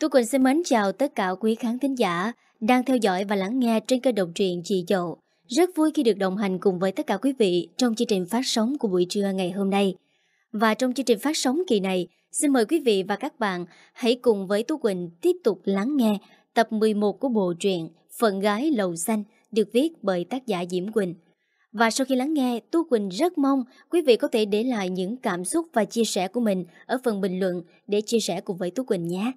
Tu Quỳnh xin mến chào tất cả quý khán thính giả đang theo dõi và lắng nghe trên kênh độc truyện Chị Dậu. Rất vui khi được đồng hành cùng với tất cả quý vị trong chương trình phát sóng của buổi trưa ngày hôm nay. Và trong chương trình phát sóng kỳ này, xin mời quý vị và các bạn hãy cùng với Tú Quỳnh tiếp tục lắng nghe tập 11 của bộ truyện Phận Gái Lầu Xanh được viết bởi tác giả Diễm Quỳnh. Và sau khi lắng nghe, Tú Quỳnh rất mong quý vị có thể để lại những cảm xúc và chia sẻ của mình ở phần bình luận để chia sẻ cùng với Tú Quỳnh nhé.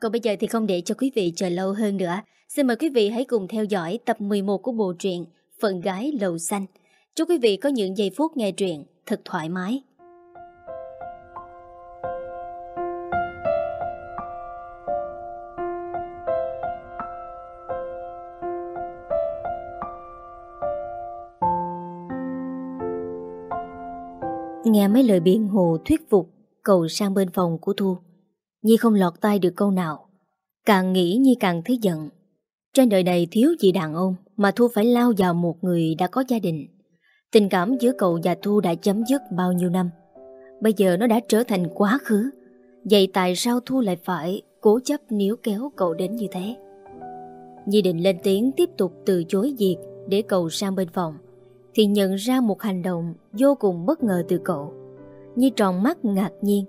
Còn bây giờ thì không để cho quý vị chờ lâu hơn nữa, xin mời quý vị hãy cùng theo dõi tập 11 của bộ truyện Phận Gái Lầu Xanh. Chúc quý vị có những giây phút nghe truyện thật thoải mái. Nghe mấy lời biện hồ thuyết phục cầu sang bên phòng của Thu Nhi không lọt tay được câu nào. Càng nghĩ Nhi càng thấy giận. Trên đời này thiếu gì đàn ông Mà Thu phải lao vào một người đã có gia đình. Tình cảm giữa cậu và Thu đã chấm dứt bao nhiêu năm. Bây giờ nó đã trở thành quá khứ. Vậy tại sao Thu lại phải cố chấp níu kéo cậu đến như thế? Nhi định lên tiếng tiếp tục từ chối việc để cậu sang bên phòng, thì nhận ra một hành động vô cùng bất ngờ từ cậu. nhi tròn mắt ngạc nhiên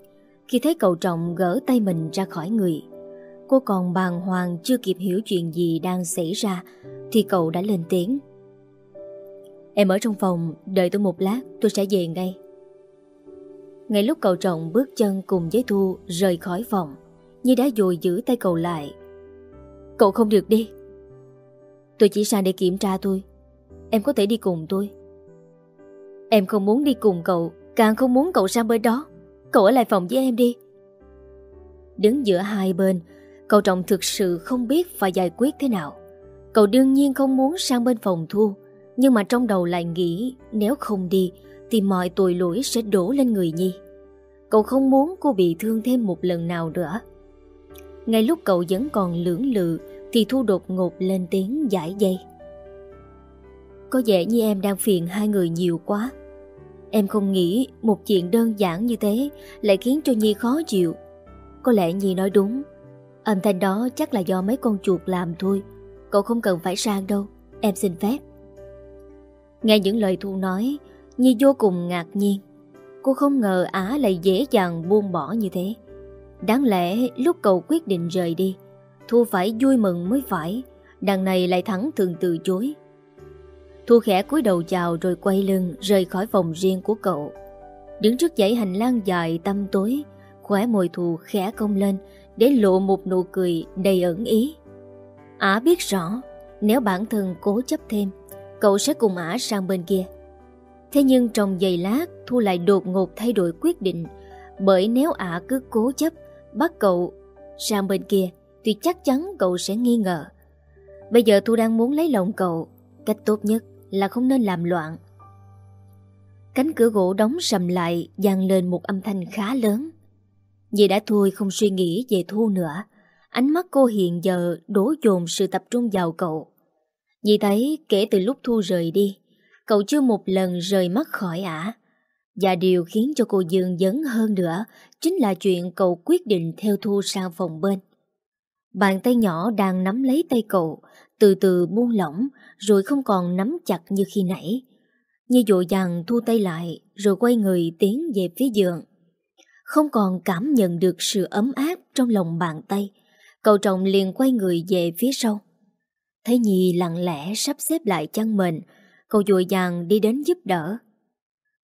khi thấy cậu trọng gỡ tay mình ra khỏi người. Cô còn bàng hoàng chưa kịp hiểu chuyện gì đang xảy ra thì cậu đã lên tiếng. Em ở trong phòng, đợi tôi một lát, tôi sẽ về ngay. Ngay lúc cậu trọng bước chân cùng với Thu rời khỏi phòng, Nhi đã dồi giữ tay cậu lại. Cậu không được đi. Tôi chỉ sang để kiểm tra tôi. Em có thể đi cùng tôi. Em không muốn đi cùng cậu Càng không muốn cậu sang bên đó Cậu ở lại phòng với em đi. Đứng giữa hai bên, Cậu Trọng thực sự không biết phải giải quyết thế nào. Cậu đương nhiên không muốn sang bên phòng Thu, Nhưng mà trong đầu lại nghĩ Nếu không đi Thì mọi tội lỗi sẽ đổ lên người Nhi. Cậu không muốn cô bị thương thêm một lần nào nữa. Ngay lúc cậu vẫn còn lưỡng lự Thì Thu đột ngột lên tiếng giải dây. Có vẻ như em đang phiền hai người nhiều quá. Em không nghĩ một chuyện đơn giản như thế lại khiến cho Nhi khó chịu. Có lẽ Nhi nói đúng. Âm thanh đó chắc là do mấy con chuột làm thôi. Cậu không cần phải sang đâu. Em xin phép. Nghe những lời Thu nói, Nhi vô cùng ngạc nhiên. Cô không ngờ Á lại dễ dàng buông bỏ như thế. Đáng lẽ lúc cậu quyết định rời đi, Thu phải vui mừng mới phải. Đằng này lại thẳng thường từ chối. Thu khẽ cúi đầu chào rồi quay lưng rời khỏi phòng riêng của cậu. Đứng trước dãy hành lang dài tăm tối, khóe môi Thu khẽ cong lên để lộ một nụ cười đầy ẩn ý. Ả biết rõ, nếu bản thân cố chấp thêm, cậu sẽ cùng Ả sang bên kia. Thế nhưng trong giây lát, Thu lại đột ngột thay đổi quyết định, bởi nếu Ả cứ cố chấp bắt cậu sang bên kia, thì chắc chắn cậu sẽ nghi ngờ. Bây giờ Thu đang muốn lấy lòng cậu, cách tốt nhất là không nên làm loạn. Cánh cửa gỗ đóng sầm lại dàn lên một âm thanh khá lớn. Vì đã thôi không suy nghĩ về Thu nữa. Ánh mắt cô hiện giờ đổ dồn sự tập trung vào cậu. Vì thấy kể từ lúc Thu rời đi, cậu chưa một lần rời mắt khỏi ả. Và điều khiến cho cô dương dấn hơn nữa chính là chuyện cậu quyết định theo Thu sang phòng bên. Bàn tay nhỏ đang nắm lấy tay cậu, từ từ buông lỏng rồi không còn nắm chặt như khi nãy. Như dội dàng thu tay lại rồi quay người tiến về phía giường. Không còn cảm nhận được sự ấm áp trong lòng bàn tay, cậu trọng liền quay người về phía sau. Thấy Nhi lặng lẽ sắp xếp lại chăn mình cậu dội dàng đi đến giúp đỡ.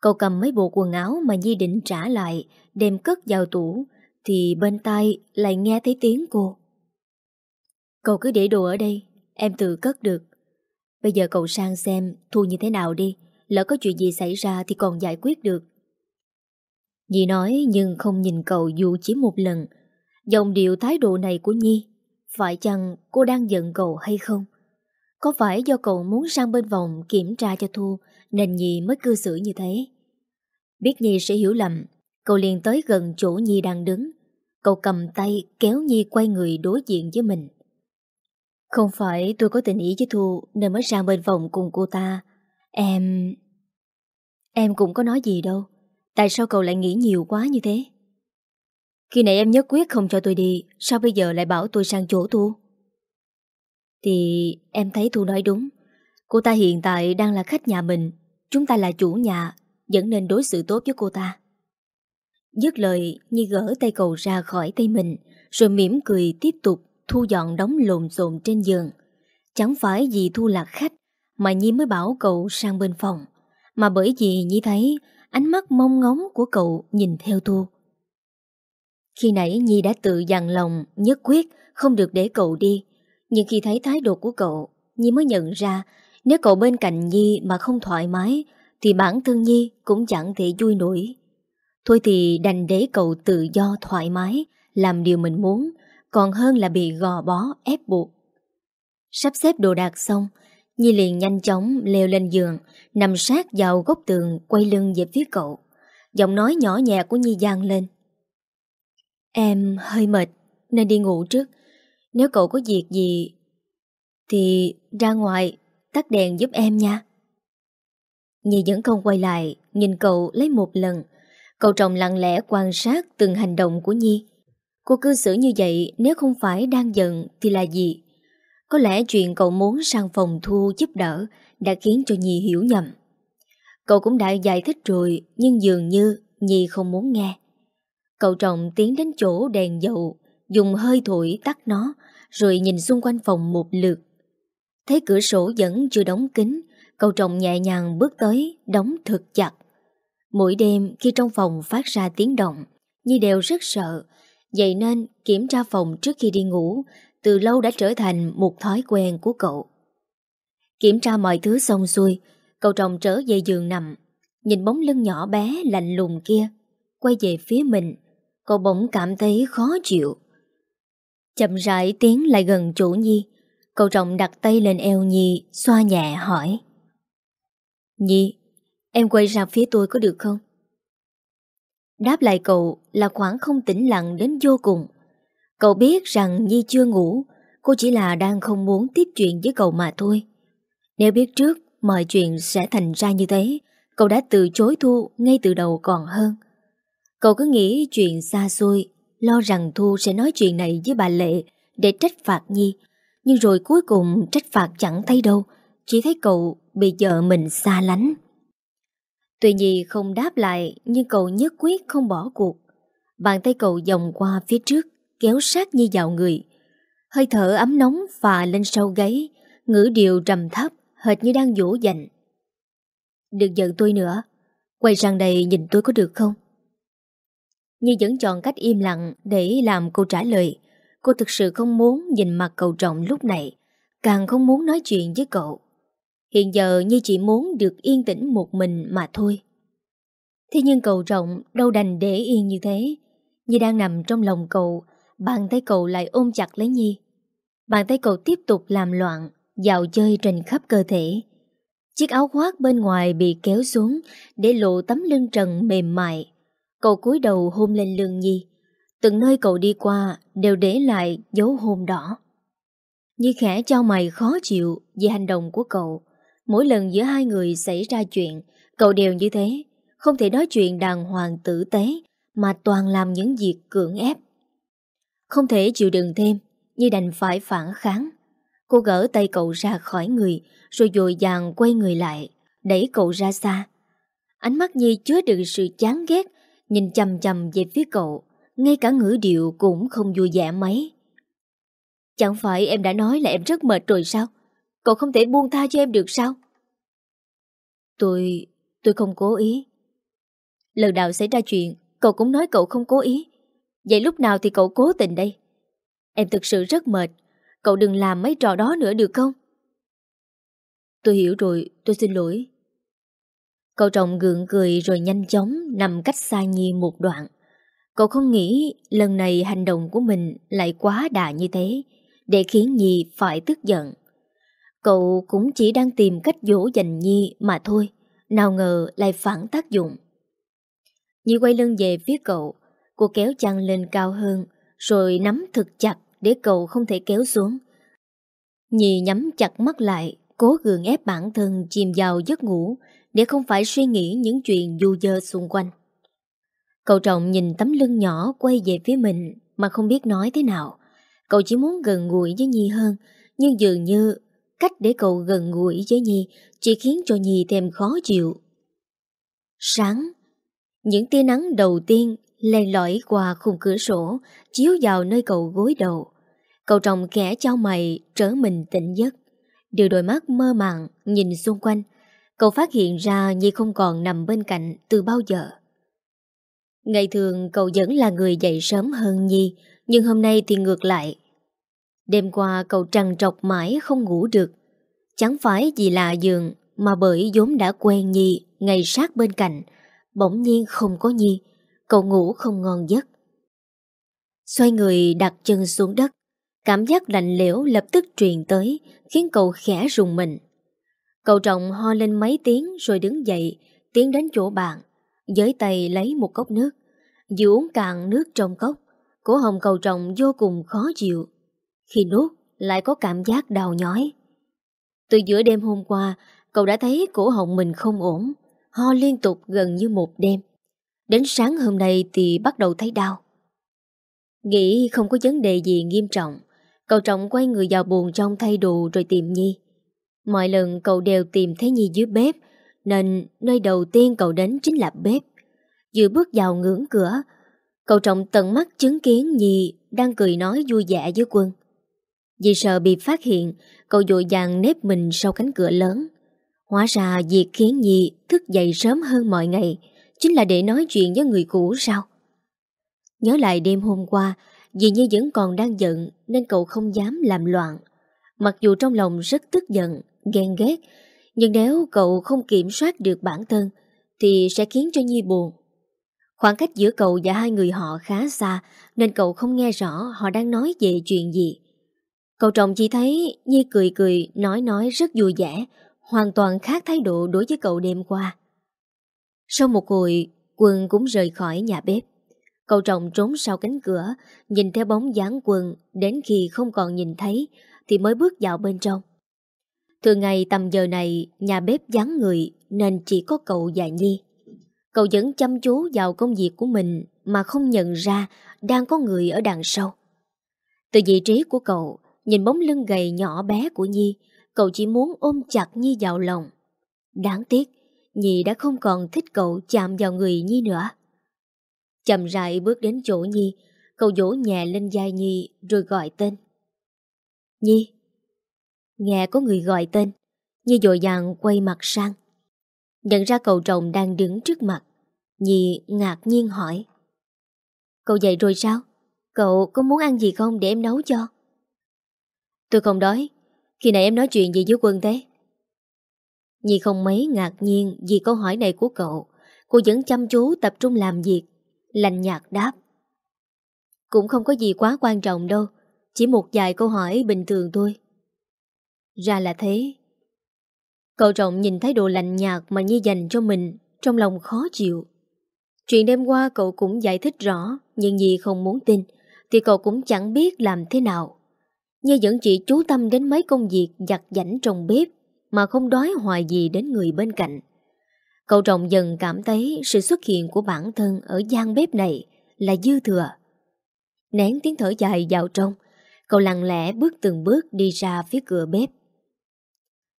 Cậu cầm mấy bộ quần áo mà Nhi định trả lại, đem cất vào tủ, thì bên tai lại nghe thấy tiếng cô. Cậu cứ để đồ ở đây, Em tự cất được. Bây giờ cậu sang xem Thu như thế nào đi, Lỡ có chuyện gì xảy ra thì còn giải quyết được. Nhi nói nhưng không nhìn cậu dù chỉ một lần. Dòng điệu thái độ này của Nhi, Phải chăng cô đang giận cậu hay không? Có phải do cậu muốn sang bên vòng kiểm tra cho Thu Nên Nhi mới cư xử như thế? Biết Nhi sẽ hiểu lầm, Cậu liền tới gần chỗ Nhi đang đứng. Cậu cầm tay kéo Nhi quay người đối diện với mình không phải tôi có tình ý với Thu Nên mới ra bên phòng cùng cô ta. Em... Em cũng có nói gì đâu. Tại sao cậu lại nghĩ nhiều quá như thế? Khi nãy em nhất quyết không cho tôi đi, Sao bây giờ lại bảo tôi sang chỗ Thu? Thì em thấy Thu nói đúng. Cô ta hiện tại đang là khách nhà mình. Chúng ta là chủ nhà, Vẫn nên đối xử tốt với cô ta. Dứt lời, Nhi gỡ tay cầu ra khỏi tay mình, Rồi mỉm cười tiếp tục Thu dọn đóng lộn xộn trên giường. Chẳng phải vì Thu là khách Mà Nhi mới bảo cậu sang bên phòng, Mà bởi vì Nhi thấy Ánh mắt mong ngóng của cậu nhìn theo Thu. Khi nãy Nhi đã tự dặn lòng, Nhất quyết không được để cậu đi, Nhưng khi thấy thái độ của cậu, Nhi mới nhận ra Nếu cậu bên cạnh Nhi mà không thoải mái, Thì bản thân Nhi cũng chẳng thể vui nổi. Thôi thì đành để cậu tự do thoải mái, Làm điều mình muốn còn hơn là bị gò bó, ép buộc. Sắp xếp đồ đạc xong, Nhi liền nhanh chóng leo lên giường, Nằm sát vào góc tường, Quay lưng về phía cậu. Giọng nói nhỏ nhẹ của Nhi gian lên. Em hơi mệt, Nên đi ngủ trước. Nếu cậu có việc gì Thì ra ngoài Tắt đèn giúp em nha. Nhi vẫn không quay lại, Nhìn cậu lấy một lần. Cậu chồng lặng lẽ quan sát từng hành động của Nhi. Cô cư xử như vậy Nếu không phải đang giận Thì là gì có lẽ chuyện cậu muốn sang phòng thu giúp đỡ đã khiến cho Nhi hiểu nhầm. Cậu cũng đã giải thích rồi nhưng dường như Nhi không muốn nghe. Cậu trọng tiến đến chỗ đèn dầu, dùng hơi thổi tắt nó rồi nhìn xung quanh phòng một lượt. Thấy cửa sổ vẫn chưa đóng kín, cậu trọng nhẹ nhàng bước tới, đóng thật chặt. Mỗi đêm khi trong phòng phát ra tiếng động, Nhi đều rất sợ, vậy nên kiểm tra phòng trước khi đi ngủ từ lâu đã trở thành một thói quen của cậu. Kiểm tra mọi thứ xong xuôi, cậu chồng trở về giường nằm, nhìn bóng lưng nhỏ bé lạnh lùng kia, quay về phía mình, cậu bỗng cảm thấy khó chịu. Chậm rãi tiến lại gần chủ Nhi, cậu chồng đặt tay lên eo Nhi, xoa nhẹ hỏi. Nhi, em quay ra phía tôi có được không? Đáp lại cậu là khoảng không tĩnh lặng đến vô cùng. Cậu biết rằng Nhi chưa ngủ, cô chỉ là đang không muốn tiếp chuyện với cậu mà thôi. Nếu biết trước mọi chuyện sẽ thành ra như thế, cậu đã từ chối Thu ngay từ đầu còn hơn. Cậu cứ nghĩ chuyện xa xôi, lo rằng Thu sẽ nói chuyện này với bà Lệ để trách phạt Nhi. Nhưng rồi cuối cùng trách phạt chẳng thấy đâu, chỉ thấy cậu bị vợ mình xa lánh. Tuy Nhi không đáp lại nhưng cậu nhất quyết không bỏ cuộc. Bàn tay cậu vòng qua phía trước, kéo sát như vào người. Hơi thở ấm nóng phà lên sau gáy, ngữ điệu trầm thấp, hệt như đang dỗ dành. Đừng giận tôi nữa, quay sang đây nhìn tôi có được không? Nhi vẫn chọn cách im lặng để làm câu trả lời. Cô thực sự không muốn nhìn mặt cậu trọng lúc này, càng không muốn nói chuyện với cậu. Hiện giờ Nhi chỉ muốn được yên tĩnh một mình mà thôi. Thế nhưng cậu trọng đâu đành để yên như thế. Nhi đang nằm trong lòng cậu, Bàn tay cậu lại ôm chặt lấy Nhi. Bàn tay cậu tiếp tục làm loạn Dạo chơi trên khắp cơ thể. Chiếc áo khoác bên ngoài bị kéo xuống Để lộ tấm lưng trần mềm mại. Cậu cúi đầu hôn lên lưng Nhi. Từng nơi cậu đi qua Đều để lại dấu hôn đỏ. Nhi khẽ cho mày khó chịu Vì hành động của cậu. Mỗi lần giữa hai người xảy ra chuyện, Cậu đều như thế. Không thể nói chuyện đàng hoàng tử tế, Mà toàn làm những việc cưỡng ép. Không thể chịu đựng thêm, Như đành phải phản kháng. Cô gỡ tay cậu ra khỏi người, Rồi dội dàng quay người lại, Đẩy cậu ra xa. Ánh mắt Nhi chứa đựng sự chán ghét, Nhìn chầm chầm về phía cậu, Ngay cả ngữ điệu cũng không vui vẻ mấy. Chẳng phải em đã nói là em rất mệt rồi sao? Cậu không thể buông tha cho em được sao Tôi... tôi không cố ý Lần nào xảy ra chuyện Cậu cũng nói cậu không cố ý Vậy lúc nào thì cậu cố tình đây? Em thực sự rất mệt. Cậu đừng làm mấy trò đó nữa được không? Tôi hiểu rồi, tôi xin lỗi. Cậu trọng gượng cười rồi nhanh chóng nằm cách xa Nhi một đoạn. Cậu không nghĩ lần này hành động của mình lại quá đà như thế, để khiến Nhi phải tức giận. Cậu cũng chỉ đang tìm cách dỗ dành Nhi mà thôi, nào ngờ lại phản tác dụng. Nhi quay lưng về phía cậu, Cô kéo chăn lên cao hơn Rồi nắm thật chặt Để cậu không thể kéo xuống Nhi nhắm chặt mắt lại Cố gượng ép bản thân chìm vào giấc ngủ Để không phải suy nghĩ những chuyện du dơ xung quanh Cậu trọng nhìn tấm lưng nhỏ quay về phía mình mà không biết nói thế nào. Cậu chỉ muốn gần gũi với Nhi hơn, nhưng dường như cách để cậu gần gũi với Nhi chỉ khiến cho Nhi thêm khó chịu. Sáng, những tia nắng đầu tiên len lỏi qua khung cửa sổ, chiếu vào nơi cậu gối đầu. Cậu trọng kẻ trao mày trở mình tỉnh giấc. Điều đôi mắt mơ màng nhìn xung quanh, cậu phát hiện ra Nhi không còn nằm bên cạnh từ bao giờ. Ngày thường cậu vẫn là người dậy sớm hơn Nhi, nhưng hôm nay thì ngược lại. Đêm qua cậu trằn trọc mãi không ngủ được. Chẳng phải vì lạ giường mà bởi vốn đã quen Nhi ngày sát bên cạnh, bỗng nhiên không có Nhi, cậu ngủ không ngon giấc. Xoay người đặt chân xuống đất, cảm giác lạnh lẽo lập tức truyền tới, khiến cậu khẽ rùng mình. Cậu trọng ho lên mấy tiếng rồi đứng dậy, tiến đến chỗ bạn, với tay lấy một cốc nước. Vừa uống cạn nước trong cốc, cổ hồng cầu trọng vô cùng khó chịu. Khi nuốt, lại có cảm giác đau nhói. Từ giữa đêm hôm qua, cậu đã thấy cổ họng mình không ổn, ho liên tục gần như một đêm. Đến sáng hôm nay thì bắt đầu thấy đau. Nghĩ không có vấn đề gì nghiêm trọng, cậu trọng quay người vào buồn trong thay đồ rồi tìm Nhi. Mọi lần cậu đều tìm thấy Nhi dưới bếp, nên nơi đầu tiên cậu đến chính là bếp. Vừa bước vào ngưỡng cửa, cậu trọng tận mắt chứng kiến Nhi đang cười nói vui vẻ với quân. Vì sợ bị phát hiện, cậu dội dàng nếp mình sau cánh cửa lớn. Hóa ra việc khiến Nhi thức dậy sớm hơn mọi ngày chính là để nói chuyện với người cũ sao? Nhớ lại đêm hôm qua, vì Nhi vẫn còn đang giận nên cậu không dám làm loạn. Mặc dù trong lòng rất tức giận, ghen ghét, nhưng nếu cậu không kiểm soát được bản thân thì sẽ khiến cho Nhi buồn. Khoảng cách giữa cậu và hai người họ khá xa nên cậu không nghe rõ họ đang nói về chuyện gì. Cậu chồng chỉ thấy Nhi cười cười, nói nói rất vui vẻ, hoàn toàn khác thái độ đối với cậu đêm qua. Sau một hồi, Quân cũng rời khỏi nhà bếp. Cậu chồng trốn sau cánh cửa, nhìn theo bóng dáng Quân đến khi không còn nhìn thấy thì mới bước vào bên trong. Thường ngày tầm giờ này, nhà bếp vắng người nên chỉ có cậu và Nhi. Cậu vẫn chăm chú vào công việc của mình mà không nhận ra đang có người ở đằng sau. Từ vị trí của cậu, nhìn bóng lưng gầy nhỏ bé của Nhi, cậu chỉ muốn ôm chặt Nhi vào lòng. Đáng tiếc, Nhi đã không còn thích cậu chạm vào người Nhi nữa. Chậm rãi bước đến chỗ Nhi, cậu vỗ nhẹ lên vai Nhi rồi gọi tên. Nhi! Nghe có người gọi tên, Nhi dội dàng quay mặt sang. Nhận ra cậu chồng đang đứng trước mặt, Nhi ngạc nhiên hỏi. Cậu dậy rồi sao? Cậu có muốn ăn gì không để em nấu cho? Tôi không đói, khi nãy em nói chuyện gì với quân thế? Nhi không mấy ngạc nhiên vì câu hỏi này của cậu. Cô vẫn chăm chú tập trung làm việc. Lành nhạt đáp. Cũng không có gì quá quan trọng đâu. Chỉ một vài câu hỏi bình thường thôi. Ra là thế. Cậu trọng nhìn thái độ lạnh nhạt mà Nhi dành cho mình trong lòng khó chịu. Chuyện đêm qua cậu cũng giải thích rõ nhưng Nhi không muốn tin thì cậu cũng chẳng biết làm thế nào. Nhi vẫn chỉ chú tâm đến mấy công việc giặt giảnh trong bếp mà không đói hoài gì đến người bên cạnh. Cậu trọng dần cảm thấy sự xuất hiện của bản thân ở gian bếp này là dư thừa. Nén tiếng thở dài vào trong, cậu lặng lẽ bước từng bước đi ra phía cửa bếp.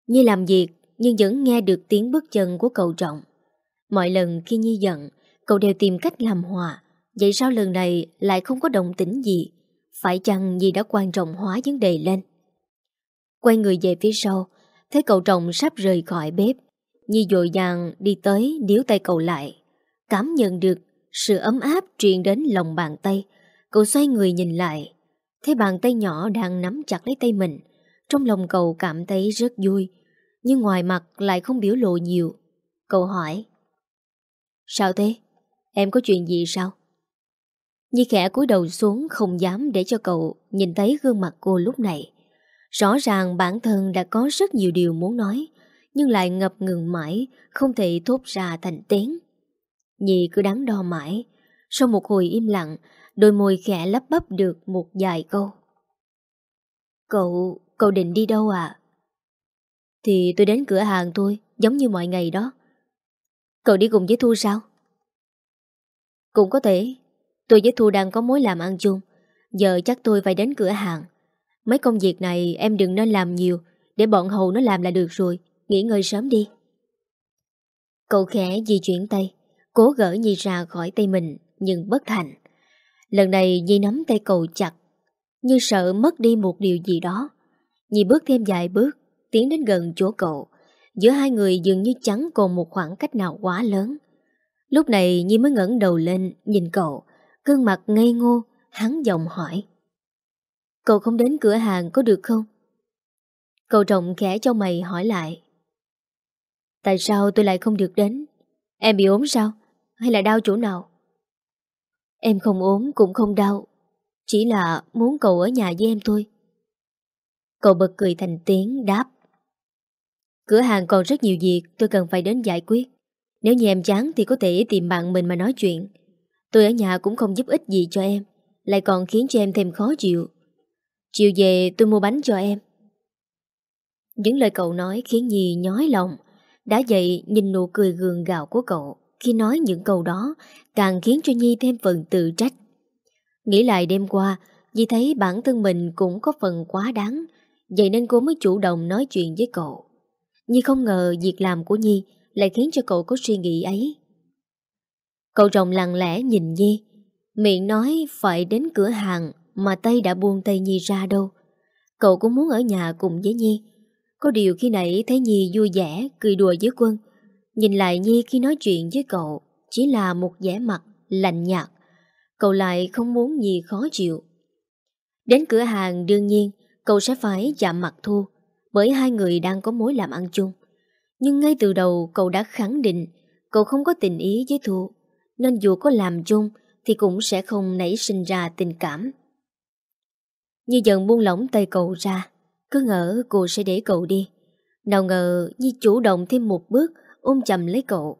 Nhi làm việc nhưng vẫn nghe được tiếng bước chân của cậu trọng. Mọi lần khi Nhi giận, cậu đều tìm cách làm hòa. Vậy sao lần này lại không có động tĩnh gì? Phải chăng gì đã quan trọng hóa vấn đề lên? Quay người về phía sau, thấy cậu chồng sắp rời khỏi bếp. Nhi dội dàng đi tới điếu tay cậu lại. Cảm nhận được sự ấm áp truyền đến lòng bàn tay. Cậu xoay người nhìn lại. Thấy bàn tay nhỏ đang nắm chặt lấy tay mình. Trong lòng cậu cảm thấy rất vui. Nhưng ngoài mặt lại không biểu lộ nhiều. Cậu hỏi. Sao thế? Em có chuyện gì sao? Nhi khẽ cúi đầu xuống không dám để cho cậu nhìn thấy gương mặt cô lúc này. Rõ ràng bản thân đã có rất nhiều điều muốn nói, nhưng lại ngập ngừng mãi, không thể thốt ra thành tiếng. Nhi cứ đắn đo mãi. Sau một hồi im lặng, đôi môi khẽ lắp bắp được một vài câu. Cậu, cậu định đi đâu à? Thì tôi đến cửa hàng thôi, giống như mọi ngày đó. Cậu đi cùng với Thu sao? Cũng có thể Tôi với Thu đang có mối làm ăn chung. Giờ chắc tôi phải đến cửa hàng. Mấy công việc này em đừng nên làm nhiều, Để bọn hầu nó làm là được rồi. Nghỉ ngơi sớm đi. Cậu khẽ di chuyển tay, Cố gỡ Nhi ra khỏi tay mình, Nhưng bất thành. Lần này Nhi nắm tay cậu chặt, Như sợ mất đi một điều gì đó. Nhi bước thêm vài bước, Tiến đến gần chỗ cậu. Giữa hai người dường như chẳng còn một khoảng cách nào quá lớn. Lúc này Nhi mới ngẩng đầu lên Nhìn cậu. Cơn mặt ngây ngô, Hắn giọng hỏi Cậu không đến cửa hàng có được không? Cậu trọng khẽ cho mày hỏi lại Tại sao tôi lại không được đến? Em bị ốm sao? Hay là đau chỗ nào? Em không ốm cũng không đau, Chỉ là muốn cậu ở nhà với em thôi Cậu bật cười thành tiếng, đáp Cửa hàng còn rất nhiều việc, tôi cần phải đến giải quyết Nếu như em chán thì có thể tìm bạn mình mà nói chuyện Tôi ở nhà cũng không giúp ích gì cho em, Lại còn khiến cho em thêm khó chịu. Chiều về, tôi mua bánh cho em. Những lời cậu nói khiến Nhi nhói lòng, Đã dậy nhìn nụ cười gường gạo của cậu. Khi nói những câu đó, Càng khiến cho Nhi thêm phần tự trách. Nghĩ lại đêm qua, Nhi thấy bản thân mình cũng có phần quá đáng, Vậy nên cô mới chủ động nói chuyện với cậu. Nhi không ngờ việc làm của Nhi Lại khiến cho cậu có suy nghĩ ấy. Cậu chồng lặng lẽ nhìn Nhi. Miệng nói phải đến cửa hàng Mà tay đã buông tay Nhi ra đâu. Cậu cũng muốn ở nhà cùng với Nhi. Có điều khi nãy thấy Nhi vui vẻ, Cười đùa với quân. Nhìn lại Nhi khi nói chuyện với cậu, Chỉ là một vẻ mặt lạnh nhạt. Cậu lại không muốn Nhi khó chịu. Đến cửa hàng đương nhiên, Cậu sẽ phải chạm mặt Thu, Bởi hai người đang có mối làm ăn chung. Nhưng ngay từ đầu cậu đã khẳng định Cậu không có tình ý với Thu. Nên dù có làm chung Thì cũng sẽ không nảy sinh ra tình cảm. Nhi dần buông lỏng tay cậu ra, Cứ ngỡ cô sẽ để cậu đi. Nào ngờ Nhi chủ động thêm một bước, Ôm chầm lấy cậu.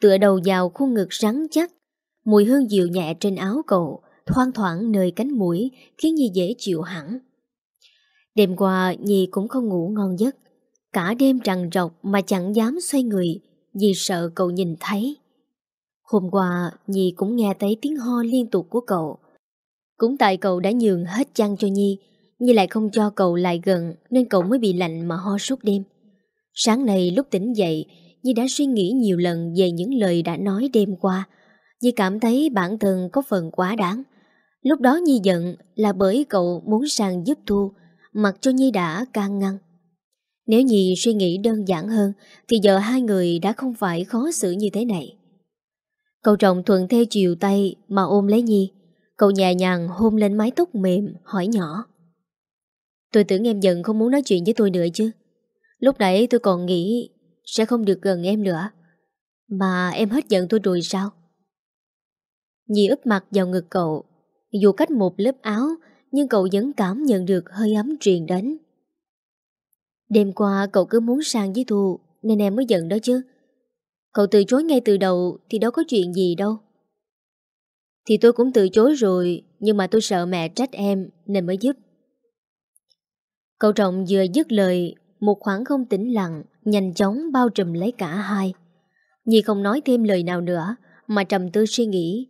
Tựa đầu vào khuôn ngực rắn chắc, Mùi hương dịu nhẹ trên áo cậu, Thoang thoảng nơi cánh mũi, Khiến Nhi dễ chịu hẳn. Đêm qua, Nhi cũng không ngủ ngon giấc. Cả đêm trằn trọc mà chẳng dám xoay người Vì sợ cậu nhìn thấy. Hôm qua, Nhi cũng nghe thấy tiếng ho liên tục của cậu. Cũng tại cậu đã nhường hết chăn cho Nhi Nhi lại không cho cậu lại gần Nên cậu mới bị lạnh mà ho suốt đêm. Sáng nay lúc tỉnh dậy, Nhi đã suy nghĩ nhiều lần về những lời đã nói đêm qua. Nhi cảm thấy bản thân có phần quá đáng. Lúc đó Nhi giận là bởi cậu muốn sang giúp Thu, Mặc cho Nhi đã can ngăn. Nếu Nhi suy nghĩ đơn giản hơn, Thì giờ hai người đã không phải khó xử như thế này. Cậu trọng thuận theo chiều tay Mà ôm lấy Nhi. Cậu nhẹ nhàng hôn lên mái tóc mềm, Hỏi nhỏ. Tôi tưởng em giận không muốn nói chuyện với tôi nữa chứ. Lúc nãy tôi còn nghĩ Sẽ không được gần em nữa. Mà em hết giận tôi rồi sao? Nhi úp mặt vào ngực cậu. Dù cách một lớp áo, nhưng cậu vẫn cảm nhận được hơi ấm truyền đến. Đêm qua cậu cứ muốn sang với Thu nên em mới giận đó chứ. Cậu từ chối ngay từ đầu thì đâu có chuyện gì đâu. Thì tôi cũng từ chối rồi nhưng mà tôi sợ mẹ trách em nên mới giúp. Cậu trọng vừa dứt lời một khoảng không tĩnh lặng nhanh chóng bao trùm lấy cả hai. Nhi không nói thêm lời nào nữa mà trầm tư suy nghĩ.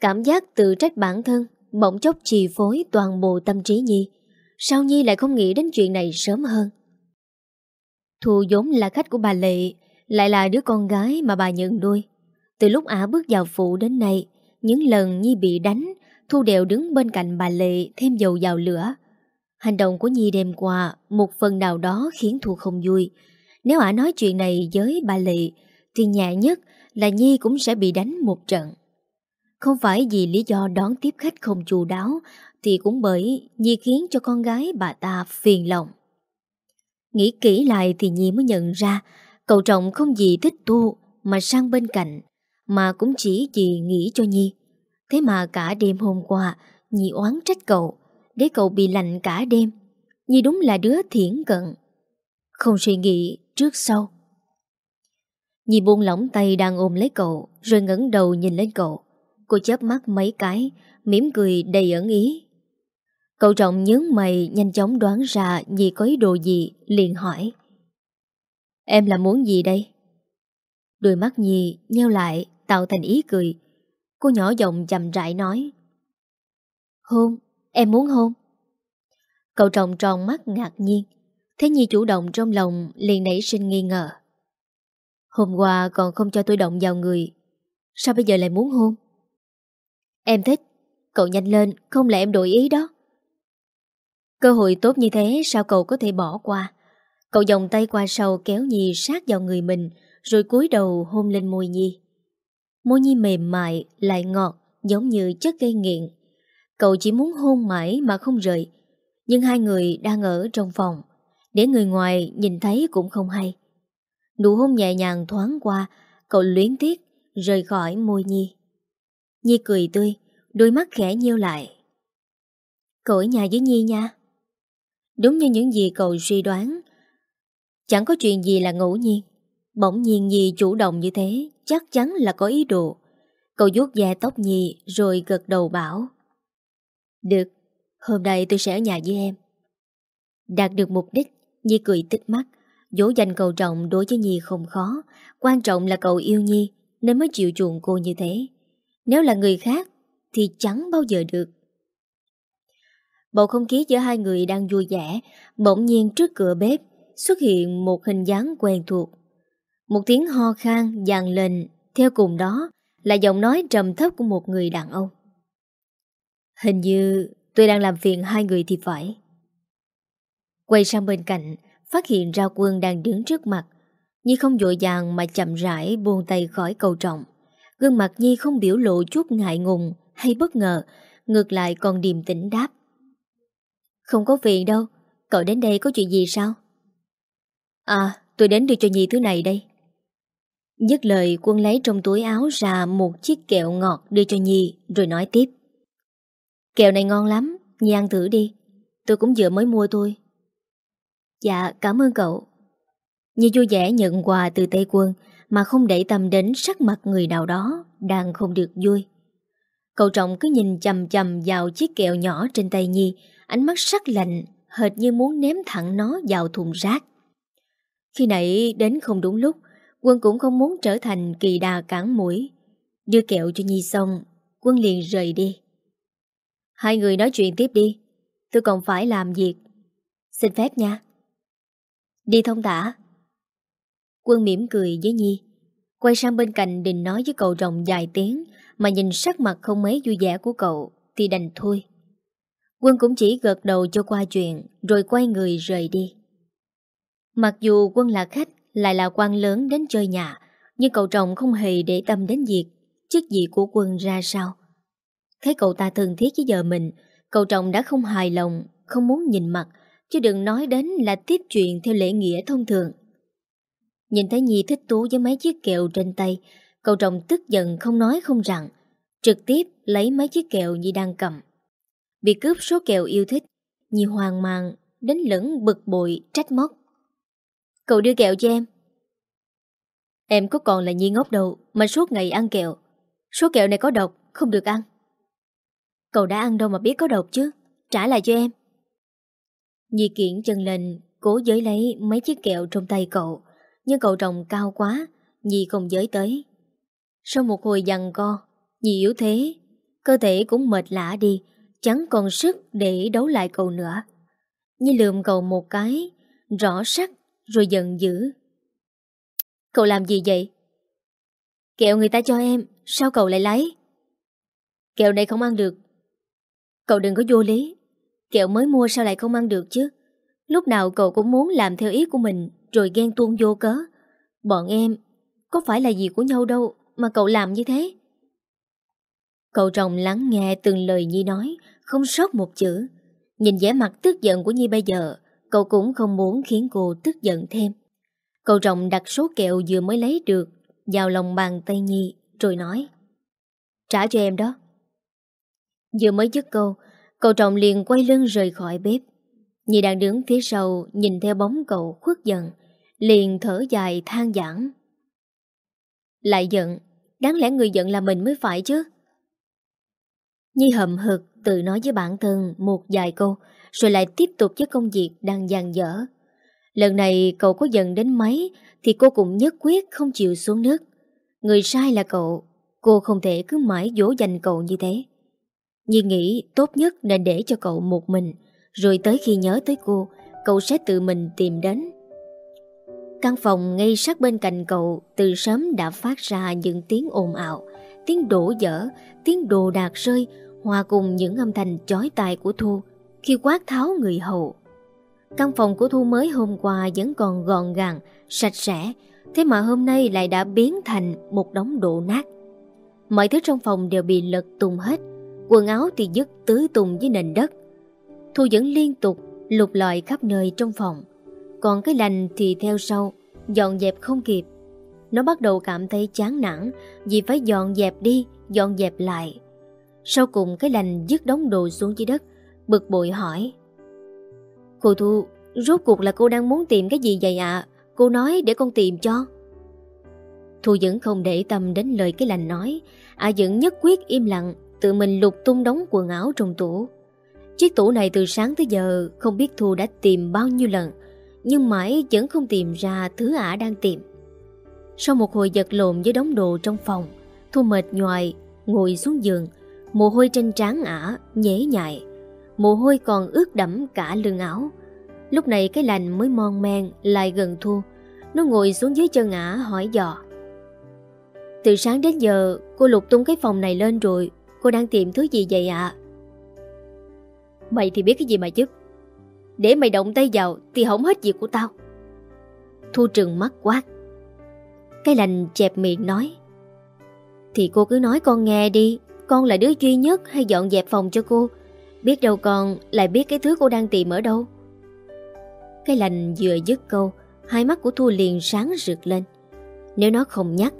Cảm giác tự trách bản thân bỗng chốc trì phối toàn bộ tâm trí Nhi. Sao Nhi lại không nghĩ đến chuyện này sớm hơn? Thu vốn là khách của bà Lệ, lại là đứa con gái mà bà nhận nuôi. Từ lúc ả bước vào phụ đến nay, những lần Nhi bị đánh, Thu đều đứng bên cạnh bà Lệ thêm dầu vào lửa. Hành động của Nhi đêm qua một phần nào đó khiến Thu không vui. Nếu ả nói chuyện này với bà Lệ, thì nhẹ nhất là Nhi cũng sẽ bị đánh một trận. Không phải vì lý do đón tiếp khách không chu đáo Thì cũng bởi Nhi khiến cho con gái bà ta phiền lòng Nghĩ kỹ lại thì Nhi mới nhận ra Cậu trọng không gì thích tu Mà sang bên cạnh, Mà cũng chỉ vì nghĩ cho Nhi. Thế mà cả đêm hôm qua, Nhi oán trách cậu, Để cậu bị lạnh cả đêm. Nhi đúng là đứa thiển cận. Không suy nghĩ trước sau. Nhi buông lỏng tay đang ôm lấy cậu, Rồi ngẩng đầu nhìn lên cậu. Cô chớp mắt mấy cái, mỉm cười đầy ẩn ý. Cậu trọng nhớ mày, nhanh chóng đoán ra Nhi có ý đồ gì, liền hỏi. Em là muốn gì đây? Đôi mắt Nhi nheo lại tạo thành ý cười. Cô nhỏ giọng chậm rãi nói. Hôn, em muốn hôn? Cậu trọng tròn mắt ngạc nhiên. Thế Nhi chủ động trong lòng liền nảy sinh nghi ngờ. Hôm qua còn không cho tôi động vào người. Sao bây giờ lại muốn hôn? Em thích. Cậu nhanh lên Không lẽ em đổi ý đó? Cơ hội tốt như thế Sao cậu có thể bỏ qua? Cậu vòng tay qua sau kéo Nhi sát vào người mình, Rồi cúi đầu hôn lên môi Nhi. Môi Nhi mềm mại, Lại ngọt, Giống như chất gây nghiện. Cậu chỉ muốn hôn mãi mà không rời. Nhưng hai người đang ở trong phòng. Để người ngoài nhìn thấy cũng không hay. Nụ hôn nhẹ nhàng thoáng qua, Cậu luyến tiếc, Rời khỏi môi Nhi. Nhi cười tươi, Đôi mắt khẽ nhiêu lại. Cậu ở nhà với Nhi nha. Đúng như những gì cậu suy đoán Chẳng có chuyện gì là ngẫu nhiên. Bỗng nhiên Nhi chủ động như thế, Chắc chắn là có ý đồ. Cậu vuốt da tóc Nhi Rồi gật đầu bảo, Được, Hôm nay tôi sẽ ở nhà với em. Đạt được mục đích, Nhi cười tích mắt. Dỗ dành cầu trọng đối với Nhi không khó. Quan trọng là cậu yêu Nhi, Nên mới chịu chuộng cô như thế. Nếu là người khác, Thì chẳng bao giờ được. Bầu không khí giữa hai người đang vui vẻ. Bỗng nhiên trước cửa bếp Xuất hiện một hình dáng quen thuộc. Một tiếng ho khan dàn lên, Theo cùng đó Là giọng nói trầm thấp của một người đàn ông. Hình như tôi đang làm phiền hai người thì phải. Quay sang bên cạnh, Phát hiện ra quân đang đứng trước mặt. Nhi không dội dàng mà chậm rãi buông tay khỏi cầu trọng. Gương mặt Nhi không biểu lộ chút ngại ngùng hay bất ngờ, Ngược lại còn điềm tĩnh đáp. Không có phiền đâu, Cậu đến đây có chuyện gì sao? À tôi đến đưa cho Nhi thứ này đây. Dứt lời quân lấy trong túi áo ra một chiếc kẹo ngọt đưa cho Nhi rồi nói tiếp. Kẹo này ngon lắm, Nhi ăn thử đi. Tôi cũng vừa mới mua thôi. Dạ cảm ơn cậu. Nhi vui vẻ nhận quà từ Tây Quân Mà không để tâm đến sắc mặt người nào đó Đang không được vui. Cậu trọng cứ nhìn chầm chầm vào chiếc kẹo nhỏ trên tay Nhi Ánh mắt sắc lạnh Hệt như muốn ném thẳng nó vào thùng rác. Khi nãy đến không đúng lúc, Quân cũng không muốn trở thành kỳ đà cản mũi. Đưa kẹo cho Nhi xong, Quân liền rời đi. Hai người nói chuyện tiếp đi. Tôi còn phải làm việc. Xin phép nha. Đi thông tả. Quân mỉm cười với Nhi. Quay sang bên cạnh định nói với cậu rồng dài tiếng, Mà nhìn sắc mặt không mấy vui vẻ của cậu Thì đành thôi. Quân cũng chỉ gật đầu cho qua chuyện, Rồi quay người rời đi. Mặc dù quân là khách, Lại là quan lớn đến chơi nhà, Nhưng cậu chồng không hề để tâm đến việc Chức vị của quân ra sao. Thấy cậu ta thân thiết với vợ mình, Cậu chồng đã không hài lòng, Không muốn nhìn mặt, Chứ đừng nói đến là tiếp chuyện theo lễ nghĩa thông thường. Nhìn thấy Nhi thích tú với mấy chiếc kẹo trên tay, Cậu chồng tức giận không nói không rằng, Trực tiếp lấy mấy chiếc kẹo Nhi đang cầm. Bị cướp số kẹo yêu thích, Nhi hoang mang, Đến lẫn bực bội, trách móc. Cậu đưa kẹo cho em. Em có còn là Nhi ngốc đâu Mà suốt ngày ăn kẹo. Số kẹo này có độc không được ăn. Cậu đã ăn đâu mà biết có độc chứ? Trả lại cho em. Nhi kiển chân lên Cố giới lấy mấy chiếc kẹo trong tay cậu. Nhưng cậu trồng cao quá Nhi không giới tới. Sau một hồi dằn co Nhi yếu thế. Cơ thể cũng mệt lạ đi Chẳng còn sức để đấu lại cậu nữa. Nhi lượm cậu một cái Rõ sắc rồi giận dữ. Cậu làm gì vậy? Kẹo người ta cho em, Sao cậu lại lấy? Kẹo này không ăn được. Cậu đừng có vô lý. Kẹo mới mua sao lại không ăn được chứ? Lúc nào cậu cũng muốn làm theo ý của mình, Rồi ghen tuông vô cớ. Bọn em, Có phải là gì của nhau đâu Mà cậu làm như thế? Cậu chồng lắng nghe từng lời Nhi nói, Không sót một chữ. Nhìn vẻ mặt tức giận của Nhi bây giờ Cậu cũng không muốn khiến cô tức giận thêm. Cậu chồng đặt số kẹo vừa mới lấy được Vào lòng bàn tay Nhi, Rồi nói, Trả cho em đó. Vừa mới dứt câu, Cậu trọng liền quay lưng rời khỏi bếp. Nhi đang đứng phía sau Nhìn theo bóng cậu khuất dần, Liền thở dài than giảng. Lại giận, Đáng lẽ người giận là mình mới phải chứ. Nhi hậm hực Tự nói với bản thân một vài câu rồi lại tiếp tục với công việc đang dàn dở. Lần này cậu có giận đến mấy Thì cô cũng nhất quyết không chịu xuống nước. Người sai là cậu, Cô không thể cứ mãi dỗ dành cậu như thế. Nhi nghĩ tốt nhất nên để cho cậu một mình, Rồi tới khi nhớ tới cô, Cậu sẽ tự mình tìm đến. Căn phòng ngay sát bên cạnh cậu Từ sớm đã phát ra những tiếng ồn ào, Tiếng đổ dở, Tiếng đồ đạc rơi, Hòa cùng những âm thanh chói tai của Thu. Khi quát tháo người hầu. Căn phòng của Thu mới hôm qua Vẫn còn gọn gàng, sạch sẽ Thế mà hôm nay lại đã biến thành Một đống đổ nát. Mọi thứ trong phòng đều bị lật tung hết Quần áo thì dứt tứ tung dưới nền đất. Thu vẫn liên tục lục lọi khắp nơi trong phòng Còn cái lành thì theo sau Dọn dẹp không kịp. Nó bắt đầu cảm thấy chán nản Vì phải dọn dẹp đi Dọn dẹp lại. Sau cùng cái lành dứt đống đồ xuống dưới đất Bực bội hỏi. Cô Thu, Rốt cuộc là cô đang muốn tìm cái gì vậy ạ? Cô nói để con tìm cho. Thu vẫn không để tâm đến lời cái lành nói. À vẫn nhất quyết im lặng, Tự mình lục tung đóng quần áo trong tủ. Chiếc tủ này từ sáng tới giờ, Không biết Thu đã tìm bao nhiêu lần, Nhưng mãi vẫn không tìm ra Thứ ả đang tìm. Sau một hồi giật lộn với đống đồ trong phòng, Thu mệt nhoài, Ngồi xuống giường, Mồ hôi trên trán ả nhễ nhại. Mồ hôi còn ướt đẫm cả lưng áo. Lúc này cái lành mới mon men Lại gần Thu. Nó ngồi xuống dưới chân ả hỏi dò. Từ sáng đến giờ, Cô lục tung cái phòng này lên rồi. Cô đang tìm thứ gì vậy ạ? Mày thì biết cái gì mà chứ? Để mày động tay vào Thì hỏng hết việc của tao. Thu trừng mắt quát. Cái lành chẹp miệng nói. Thì cô cứ nói con nghe đi, Con là đứa duy nhất hay dọn dẹp phòng cho cô. Biết đâu con lại biết cái thứ cô đang tìm ở đâu. Cái lành vừa dứt câu, Hai mắt của Thu liền sáng rực lên. Nếu nó không nhắc,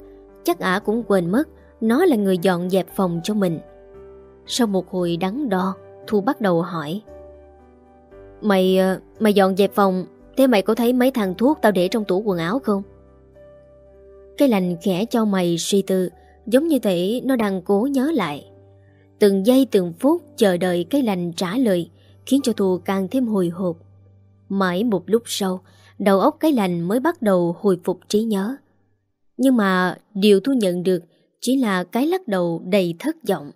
Chắc ả cũng quên mất Nó là người dọn dẹp phòng cho mình. Sau một hồi đắn đo, Thu bắt đầu hỏi. Mày ờ, mày dọn dẹp phòng, Thế mày có thấy mấy thằng thuốc tao để trong tủ quần áo không? Cái lành khẽ cho mày suy tư, Giống như thể nó đang cố nhớ lại. Từng giây từng phút chờ đợi cái lành trả lời, Khiến cho Thu càng thêm hồi hộp. Mãi một lúc sau, Đầu óc cái lành mới bắt đầu hồi phục trí nhớ. Nhưng mà điều Thu nhận được Chỉ là cái lắc đầu đầy thất vọng.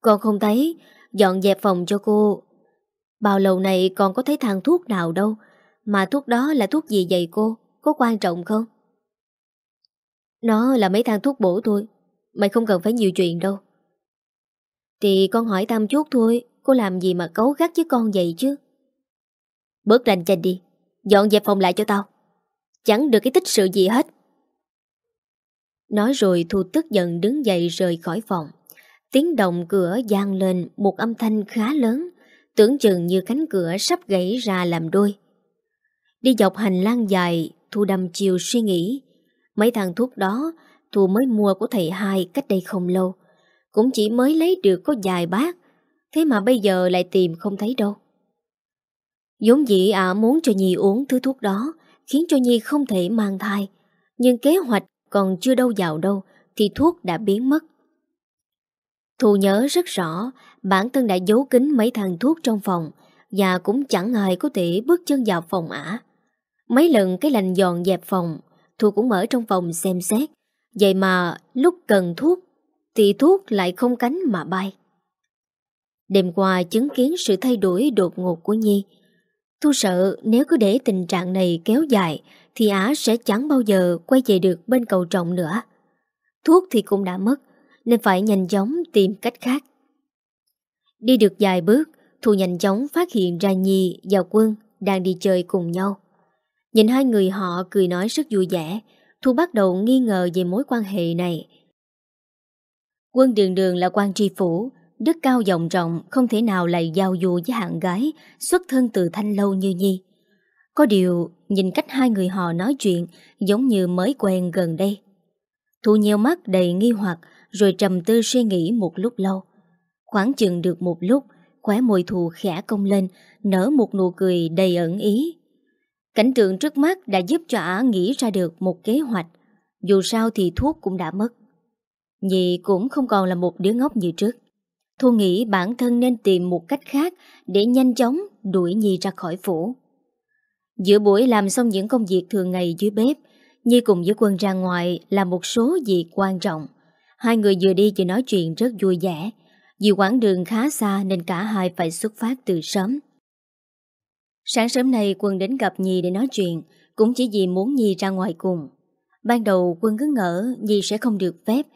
Con không thấy, Dọn dẹp phòng cho cô. Bao lâu này còn có thấy thang thuốc nào đâu, Mà thuốc đó là thuốc gì vậy cô? Có quan trọng không? Nó là mấy thang thuốc bổ thôi, Mày không cần phải nhiều chuyện đâu. Thì con hỏi thăm chút thôi Cô làm gì mà cấu gắt với con vậy chứ Bớt rành chành đi Dọn dẹp phòng lại cho tao Chẳng được cái tích sự gì hết Nói rồi Thu tức giận đứng dậy rời khỏi phòng Tiếng động cửa gian lên một âm thanh khá lớn, tưởng chừng như cánh cửa sắp gãy ra làm đôi. Đi dọc hành lang dài, Thu đâm chiều suy nghĩ. Mấy thằng thuốc đó, Thu mới mua của thầy hai cách đây không lâu. Cũng chỉ mới lấy được có vài bát, thế mà bây giờ lại tìm không thấy đâu. giống dĩ ả muốn cho Nhi uống thứ thuốc đó, khiến cho Nhi không thể mang thai. Nhưng kế hoạch còn chưa đâu vào đâu, thì thuốc đã biến mất. Thu nhớ rất rõ bản thân đã giấu kín mấy thằng thuốc trong phòng và cũng chẳng ai có thể bước chân vào phòng ả. Mấy lần cái lành dọn dẹp phòng Thu cũng ở trong phòng xem xét Vậy mà lúc cần thuốc thì thuốc lại không cánh mà bay Đêm qua chứng kiến sự thay đổi đột ngột của Nhi Thu sợ nếu cứ để tình trạng này kéo dài Thì Á sẽ chẳng bao giờ quay về được bên cầu trọng nữa Thuốc thì cũng đã mất nên phải nhanh chóng tìm cách khác. Đi được vài bước, Thu nhanh chóng phát hiện ra Nhi và Quân đang đi chơi cùng nhau. Nhìn hai người họ cười nói rất vui vẻ, Thu bắt đầu nghi ngờ về mối quan hệ này. Quân đường đường là quan tri phủ, đức cao dòng rộng, không thể nào lại giao du với hạng gái xuất thân từ thanh lâu như Nhi. Có điều, nhìn cách hai người họ nói chuyện giống như mới quen gần đây. Thu nhiều mắt đầy nghi hoặc rồi trầm tư suy nghĩ một lúc lâu. Khoảng chừng được một lúc, khóe môi thù khẽ công lên, nở một nụ cười đầy ẩn ý. Cảnh tượng trước mắt đã giúp cho ả nghĩ ra được một kế hoạch, dù sao thì thuốc cũng đã mất. Nhi cũng không còn là một đứa ngốc như trước. Thu nghĩ bản thân nên tìm một cách khác để nhanh chóng đuổi Nhi ra khỏi phủ. Giữa buổi làm xong những công việc thường ngày dưới bếp, Nhi cùng với quân ra ngoài làm một số việc quan trọng. Hai người vừa đi vừa nói chuyện rất vui vẻ Vì quãng đường khá xa nên cả hai phải xuất phát từ sớm Sáng sớm nay Quân đến gặp Nhi để nói chuyện Cũng chỉ vì muốn Nhi ra ngoài cùng Ban đầu Quân cứ ngỡ Nhi sẽ không được phép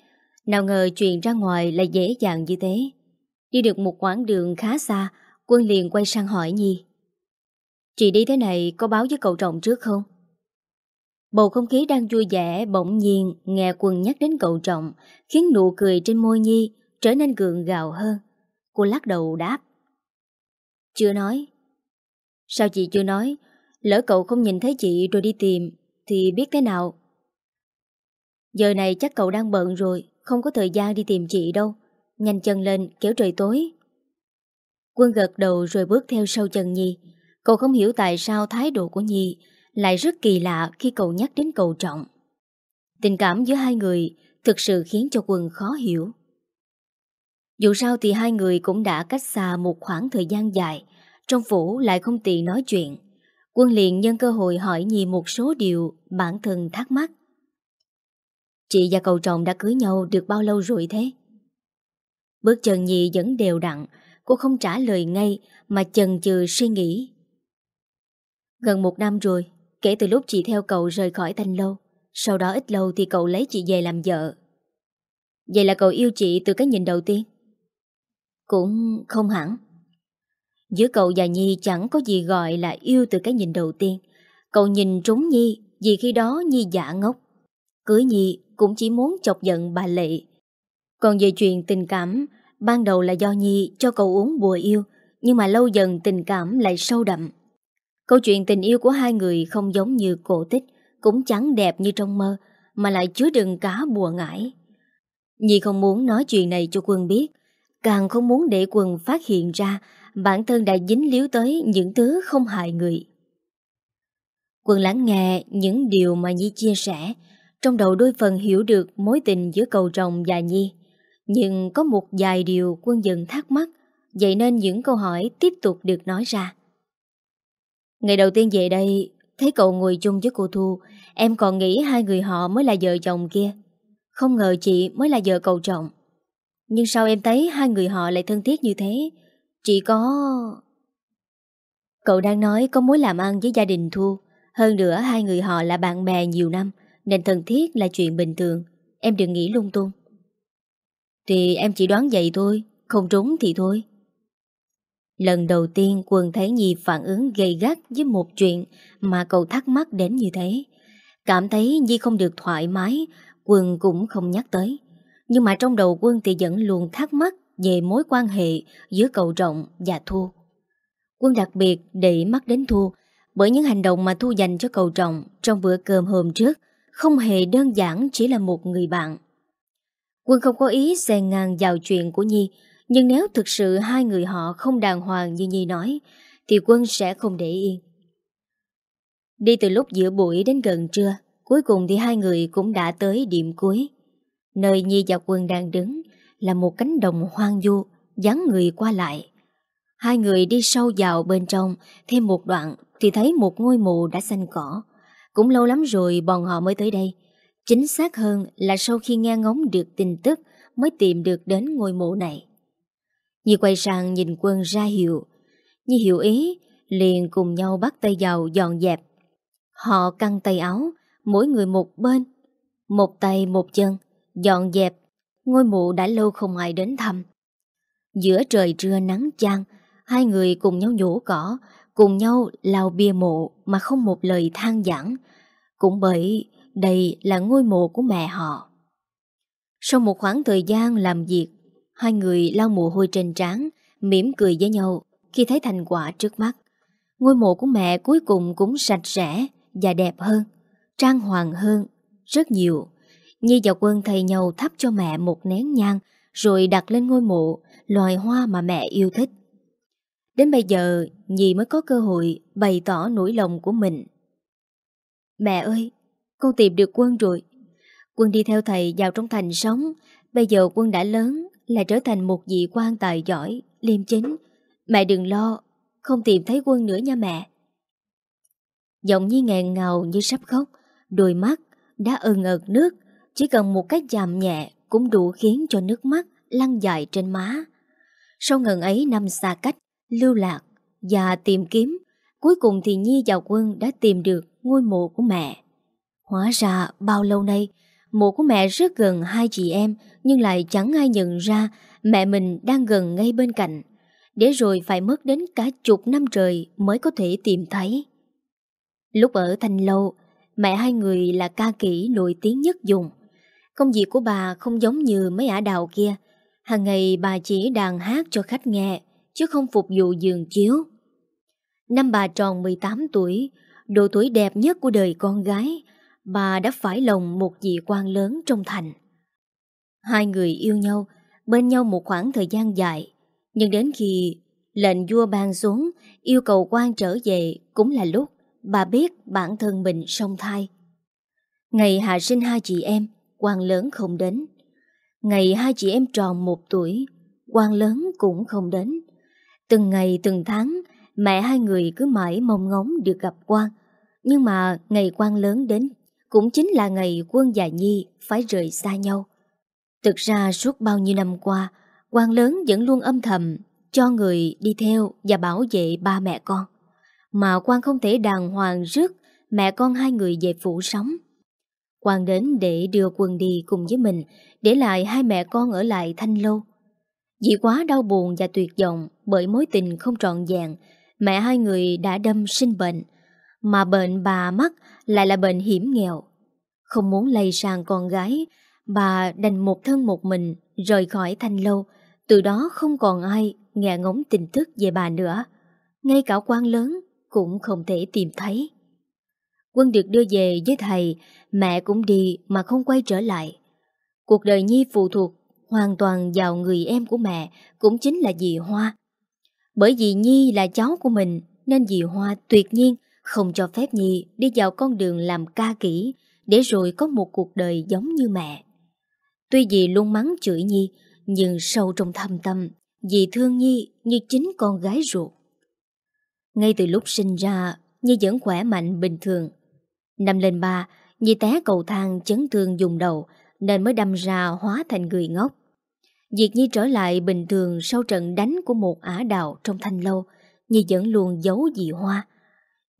nào ngờ chuyện ra ngoài là dễ dàng như thế Đi được một quãng đường khá xa Quân liền quay sang hỏi Nhi Chị đi thế này có báo với cậu trọng trước không? Bầu không khí đang vui vẻ bỗng nhiên nghe Quân nhắc đến cậu trọng khiến nụ cười trên môi Nhi trở nên gượng gạo hơn. Cô lắc đầu đáp. Chưa nói. Sao chị chưa nói? Lỡ cậu không nhìn thấy chị rồi đi tìm thì biết thế nào? Giờ này chắc cậu đang bận rồi, không có thời gian đi tìm chị đâu. Nhanh chân lên kéo trời tối. Quân gật đầu rồi bước theo sau chân Nhi. Cậu không hiểu tại sao thái độ của Nhi lại rất kỳ lạ khi cậu nhắc đến cậu trọng. Tình cảm giữa hai người thực sự khiến cho Quân khó hiểu. Dù sao thì hai người cũng đã cách xa một khoảng thời gian dài, trong phủ lại không tiện nói chuyện. Quân liền nhân cơ hội hỏi Nhi một số điều bản thân thắc mắc. Chị và cậu chồng đã cưới nhau được bao lâu rồi thế? Bước chân Nhi vẫn đều đặn, cô không trả lời ngay mà chần chừ suy nghĩ. Gần một năm rồi, Kể từ lúc chị theo cậu rời khỏi thanh lâu Sau đó ít lâu thì cậu lấy chị về làm vợ. Vậy là cậu yêu chị từ cái nhìn đầu tiên? Cũng không hẳn. Giữa cậu và Nhi chẳng có gì gọi là yêu từ cái nhìn đầu tiên. Cậu nhìn trúng Nhi Vì khi đó Nhi giả ngốc. Cưới Nhi cũng chỉ muốn chọc giận bà Lệ Còn về chuyện tình cảm Ban đầu là do Nhi cho cậu uống bùa yêu Nhưng mà lâu dần tình cảm lại sâu đậm Câu chuyện tình yêu của hai người không giống như cổ tích, cũng chẳng đẹp như trong mơ, mà lại chứa đựng cá bùa ngải. Nhi không muốn nói chuyện này cho quân biết, càng không muốn để quân phát hiện ra bản thân đã dính líu tới những thứ không hại người. Quân lắng nghe những điều mà Nhi chia sẻ, trong đầu đôi phần hiểu được mối tình giữa cầu rồng và Nhi. Nhưng có một vài điều quân dần thắc mắc, vậy nên những câu hỏi tiếp tục được nói ra. Ngày đầu tiên về đây Thấy cậu ngồi chung với cô Thu Em còn nghĩ hai người họ mới là vợ chồng kia. Không ngờ chị mới là vợ cầu trọng Nhưng sao em thấy hai người họ lại thân thiết như thế? Chị có... Cậu đang nói có mối làm ăn với gia đình Thu. Hơn nữa hai người họ là bạn bè nhiều năm. Nên thân thiết là chuyện bình thường Em đừng nghĩ lung tung Thì em chỉ đoán vậy thôi Không trúng thì thôi Lần đầu tiên Quân thấy Nhi phản ứng gây gắt với một chuyện mà cậu thắc mắc đến như thế. Cảm thấy Nhi không được thoải mái, Quân cũng không nhắc tới. Nhưng mà trong đầu Quân thì vẫn luôn thắc mắc về mối quan hệ giữa cậu Trọng và Thu. Quân đặc biệt để mắt đến Thu bởi những hành động mà Thu dành cho cậu Trọng trong bữa cơm hôm trước không hề đơn giản chỉ là một người bạn. Quân không có ý xen ngang vào chuyện của Nhi nhưng nếu thực sự hai người họ không đàng hoàng như Nhi nói, thì quân sẽ không để yên. Đi từ lúc giữa buổi đến gần trưa, cuối cùng thì hai người cũng đã tới điểm cuối. Nơi Nhi và quân đang đứng là một cánh đồng hoang vu, vắng người qua lại. Hai người đi sâu vào bên trong, thêm một đoạn thì thấy một ngôi mộ đã xanh cỏ. Cũng lâu lắm rồi bọn họ mới tới đây. Chính xác hơn là sau khi nghe ngóng được tin tức mới tìm được đến ngôi mộ này. Nhi quay sang nhìn quân ra hiệu Nhi hiểu ý Liền cùng nhau bắt tay vào dọn dẹp Họ căng tay áo, Mỗi người một bên, Một tay một chân, Dọn dẹp Ngôi mộ đã lâu không ai đến thăm Giữa trời trưa nắng chang, Hai người cùng nhau nhổ cỏ Cùng nhau lao bia mộ Mà không một lời than giảng Cũng bởi đây là ngôi mộ của mẹ họ Sau một khoảng thời gian làm việc Hai người lau mồ hôi trên trán, mỉm cười với nhau khi thấy thành quả trước mắt. Ngôi mộ của mẹ cuối cùng cũng sạch sẽ và đẹp hơn, trang hoàng hơn, rất nhiều. Nhi và Quân thầy nhau thắp cho mẹ một nén nhang rồi đặt lên ngôi mộ loài hoa mà mẹ yêu thích. Đến bây giờ, Nhi mới có cơ hội bày tỏ nỗi lòng của mình. Mẹ ơi, con tìm được Quân rồi. Quân đi theo thầy vào trong thành sống, bây giờ Quân đã lớn, là trở thành một vị quan tài giỏi, liêm chính. Mẹ đừng lo, không tìm thấy quân nữa nha mẹ. Giọng như ngàn ngào như sắp khóc, đôi mắt đã ơn ợt nước, chỉ cần một cách chạm nhẹ cũng đủ khiến cho nước mắt lăn dài trên má. Sau ngần ấy năm xa cách, lưu lạc và tìm kiếm, cuối cùng thì Nhi và Quân đã tìm được ngôi mộ của mẹ. Hóa ra bao lâu nay, mộ của mẹ rất gần hai chị em nhưng lại chẳng ai nhận ra mẹ mình đang gần ngay bên cạnh. Để rồi phải mất đến cả chục năm trời mới có thể tìm thấy. Lúc ở Thanh Lâu, mẹ hai người là ca kỹ nổi tiếng nhất dùng. Công việc của bà không giống như mấy ả đào kia. Hàng ngày bà chỉ đàn hát cho khách nghe, chứ không phục vụ giường chiếu. Năm bà tròn 18 tuổi, độ tuổi đẹp nhất của đời con gái, bà đã phải lòng một vị quan lớn trong thành. Hai người yêu nhau, bên nhau một khoảng thời gian dài, nhưng đến khi lệnh vua ban xuống yêu cầu quan trở về cũng là lúc bà biết bản thân mình song thai. Ngày hạ sinh hai chị em, quan lớn không đến. Ngày hai chị em tròn một tuổi, quan lớn cũng không đến. Từng ngày từng tháng, mẹ hai người cứ mãi mong ngóng được gặp quan. Nhưng mà ngày quan lớn đến cũng chính là ngày quân và Nhi phải rời xa nhau. Thực ra suốt bao nhiêu năm qua, quan lớn vẫn luôn âm thầm cho người đi theo và bảo vệ ba mẹ con. Mà quan không thể đàng hoàng rước mẹ con hai người về phủ sống. Quan đến để đưa quân đi cùng với mình, để lại hai mẹ con ở lại thanh lâu. Vì quá đau buồn và tuyệt vọng bởi mối tình không trọn vẹn, mẹ hai người đã đâm sinh bệnh, mà bệnh bà mắc lại là bệnh hiểm nghèo. Không muốn lây sang con gái, bà đành một thân một mình rời khỏi thanh lâu, từ đó không còn ai nghe ngóng tin tức về bà nữa. Ngay cả quan lớn cũng không thể tìm thấy. Quân được đưa về với thầy, mẹ cũng đi mà không quay trở lại. Cuộc đời Nhi phụ thuộc hoàn toàn vào người em của mẹ, cũng chính là dì Hoa. Bởi vì Nhi là cháu của mình, nên dì Hoa tuyệt nhiên không cho phép Nhi đi vào con đường làm ca kỹ, để rồi có một cuộc đời giống như mẹ. Tuy dì luôn mắng chửi Nhi, nhưng sâu trong thâm tâm, dì thương Nhi như chính con gái ruột. Ngay từ lúc sinh ra, Nhi vẫn khỏe mạnh bình thường. Năm lên ba, Nhi té cầu thang chấn thương dùng đầu nên mới đâm ra hóa thành người ngốc. Diệt Nhi trở lại bình thường sau trận đánh của một ả đạo trong thanh lâu, Nhi vẫn luôn giấu dị Hoa.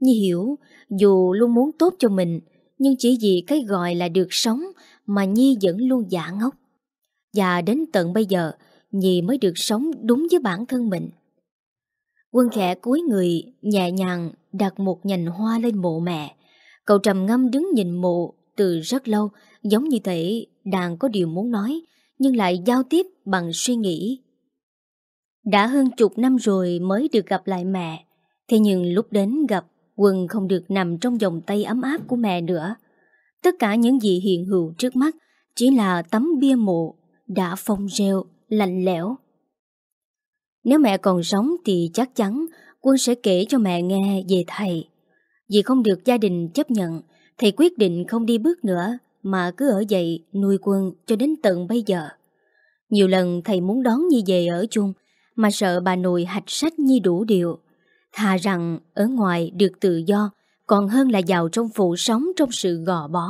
Nhi hiểu, dù luôn muốn tốt cho mình, nhưng chỉ vì cái gọi là được sống mà Nhi vẫn luôn giả ngốc. Và đến tận bây giờ, Nhi mới được sống đúng với bản thân mình. Quân khẽ cúi người, nhẹ nhàng đặt một nhành hoa lên mộ mẹ. Cậu trầm ngâm đứng nhìn mộ từ rất lâu, giống như thể đang có điều muốn nói, nhưng lại giao tiếp bằng suy nghĩ. Đã hơn chục năm rồi mới được gặp lại mẹ, thế nhưng lúc đến gặp, Quân không được nằm trong vòng tay ấm áp của mẹ nữa. Tất cả những gì hiện hữu trước mắt chỉ là tấm bia mộ đã phong rêu lạnh lẽo. Nếu mẹ còn sống thì chắc chắn Quân sẽ kể cho mẹ nghe về thầy. Vì không được gia đình chấp nhận, thầy quyết định không đi bước nữa mà cứ ở dậy nuôi Quân cho đến tận bây giờ. Nhiều lần thầy muốn đón Nhi về ở chung mà sợ bà nội hạch sách Nhi đủ điều. Thà rằng ở ngoài được tự do còn hơn là vào trong phụ sống trong sự gò bó.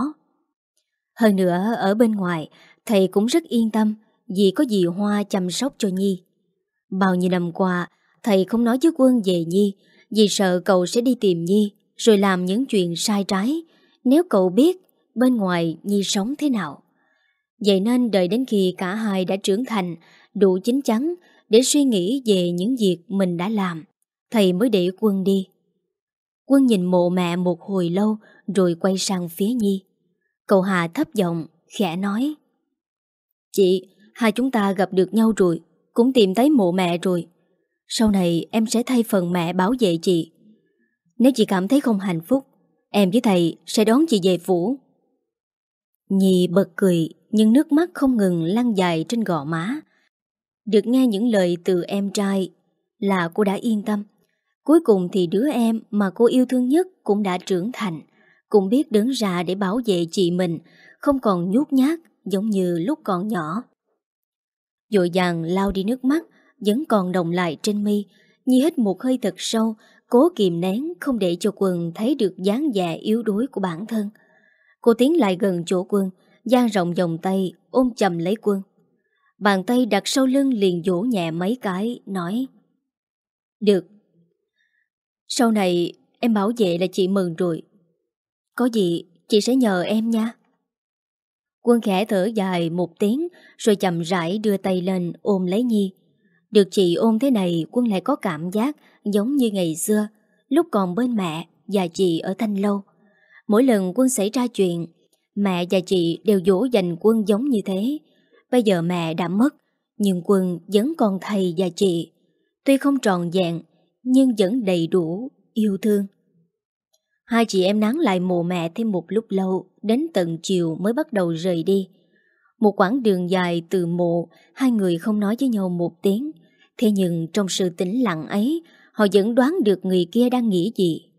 Hơn nữa ở bên ngoài thầy cũng rất yên tâm vì có dì Hoa chăm sóc cho Nhi. Bao nhiêu năm qua, thầy không nói với quân về Nhi vì sợ cậu sẽ đi tìm Nhi rồi làm những chuyện sai trái nếu cậu biết bên ngoài Nhi sống thế nào. Vậy nên đợi đến khi cả hai đã trưởng thành, đủ chín chắn để suy nghĩ về những việc mình đã làm, thầy mới để quân đi. Quân nhìn mộ mẹ một hồi lâu rồi quay sang phía Nhi. Cậu Hà thấp giọng, khẽ nói. Chị, hai chúng ta gặp được nhau rồi cũng tìm thấy mộ mẹ rồi. Sau này em sẽ thay phần mẹ bảo vệ chị. Nếu chị cảm thấy không hạnh phúc, em với thầy sẽ đón chị về phủ. Nhì bật cười, nhưng nước mắt không ngừng lăn dài trên gò má. Được nghe những lời từ em trai là cô đã yên tâm. Cuối cùng thì đứa em mà cô yêu thương nhất cũng đã trưởng thành, cũng biết đứng ra để bảo vệ chị mình, không còn nhút nhát giống như lúc còn nhỏ. Dội dàng lao đi nước mắt Vẫn còn đồng lại trên mi Nhi hít một hơi thật sâu Cố kìm nén không để cho quần thấy được dáng vẻ yếu đuối của bản thân Cô tiến lại gần chỗ quân giang rộng vòng tay ôm chầm lấy quân. Bàn tay đặt sau lưng liền vỗ nhẹ mấy cái, nói Được. Sau này em bảo vệ là chị mừng rồi. Có gì chị sẽ nhờ em nha. Quân khẽ thở dài một tiếng rồi chậm rãi đưa tay lên ôm lấy Nhi. Được chị ôm thế này quân lại có cảm giác giống như ngày xưa, lúc còn bên mẹ và chị ở Thanh Lâu. Mỗi lần quân xảy ra chuyện, mẹ và chị đều dỗ dành quân giống như thế. Bây giờ mẹ đã mất, nhưng quân vẫn còn thầy và chị. Tuy không tròn vẹn, nhưng vẫn đầy đủ, yêu thương. Hai chị em nán lại mộ mẹ thêm một lúc lâu, đến tận chiều mới bắt đầu rời đi. Một quãng đường dài từ mộ, hai người không nói với nhau một tiếng. Thế nhưng trong sự tĩnh lặng ấy, họ vẫn đoán được người kia đang nghĩ gì.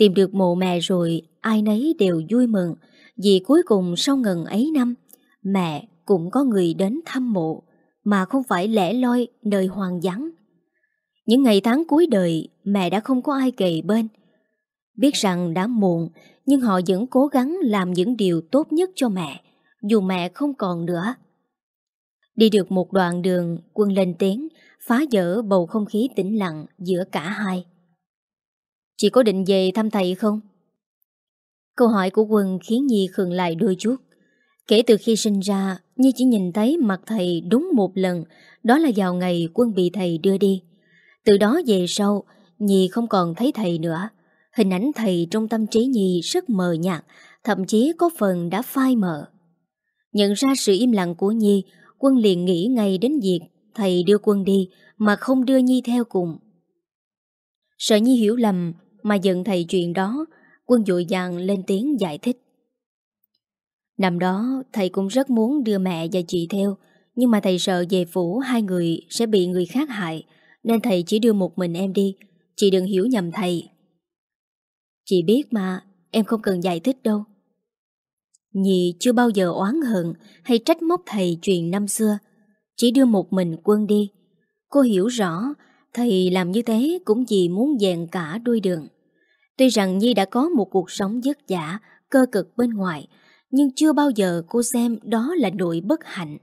Tìm được mộ mẹ rồi, ai nấy đều vui mừng, vì cuối cùng sau ngần ấy năm, mẹ cũng có người đến thăm mộ, mà không phải lẻ loi nơi hoang vắng. Những ngày tháng cuối đời, mẹ đã không có ai kề bên. Biết rằng đã muộn, nhưng họ vẫn cố gắng làm những điều tốt nhất cho mẹ, dù mẹ không còn nữa. Đi được một đoạn đường, quân lên tiếng, phá vỡ bầu không khí tĩnh lặng giữa cả hai. Chị có định về thăm thầy không? Câu hỏi của quân khiến Nhi khừng lại đôi chút. Kể từ khi sinh ra, Nhi chỉ nhìn thấy mặt thầy đúng một lần, đó là vào ngày quân bị thầy đưa đi. Từ đó về sau, Nhi không còn thấy thầy nữa. Hình ảnh thầy trong tâm trí Nhi rất mờ nhạt, thậm chí có phần đã phai mờ. Nhận ra sự im lặng của Nhi, quân liền nghĩ ngay đến việc thầy đưa quân đi mà không đưa Nhi theo cùng. Sợ Nhi hiểu lầm mà giận thầy chuyện đó, quân dội dàng lên tiếng giải thích. Năm đó thầy cũng rất muốn đưa mẹ và chị theo, nhưng mà thầy sợ về phủ hai người sẽ bị người khác hại, nên thầy chỉ đưa một mình em đi, chị đừng hiểu nhầm thầy. Chị biết mà, em không cần giải thích đâu. Nhị chưa bao giờ oán hận hay trách móc thầy chuyện năm xưa, chỉ đưa một mình quân đi. Cô hiểu rõ, thầy làm như thế cũng vì muốn dẹn cả đôi đường. Tuy rằng Nhi đã có một cuộc sống vất vả, cơ cực bên ngoài, nhưng chưa bao giờ cô xem đó là nỗi bất hạnh.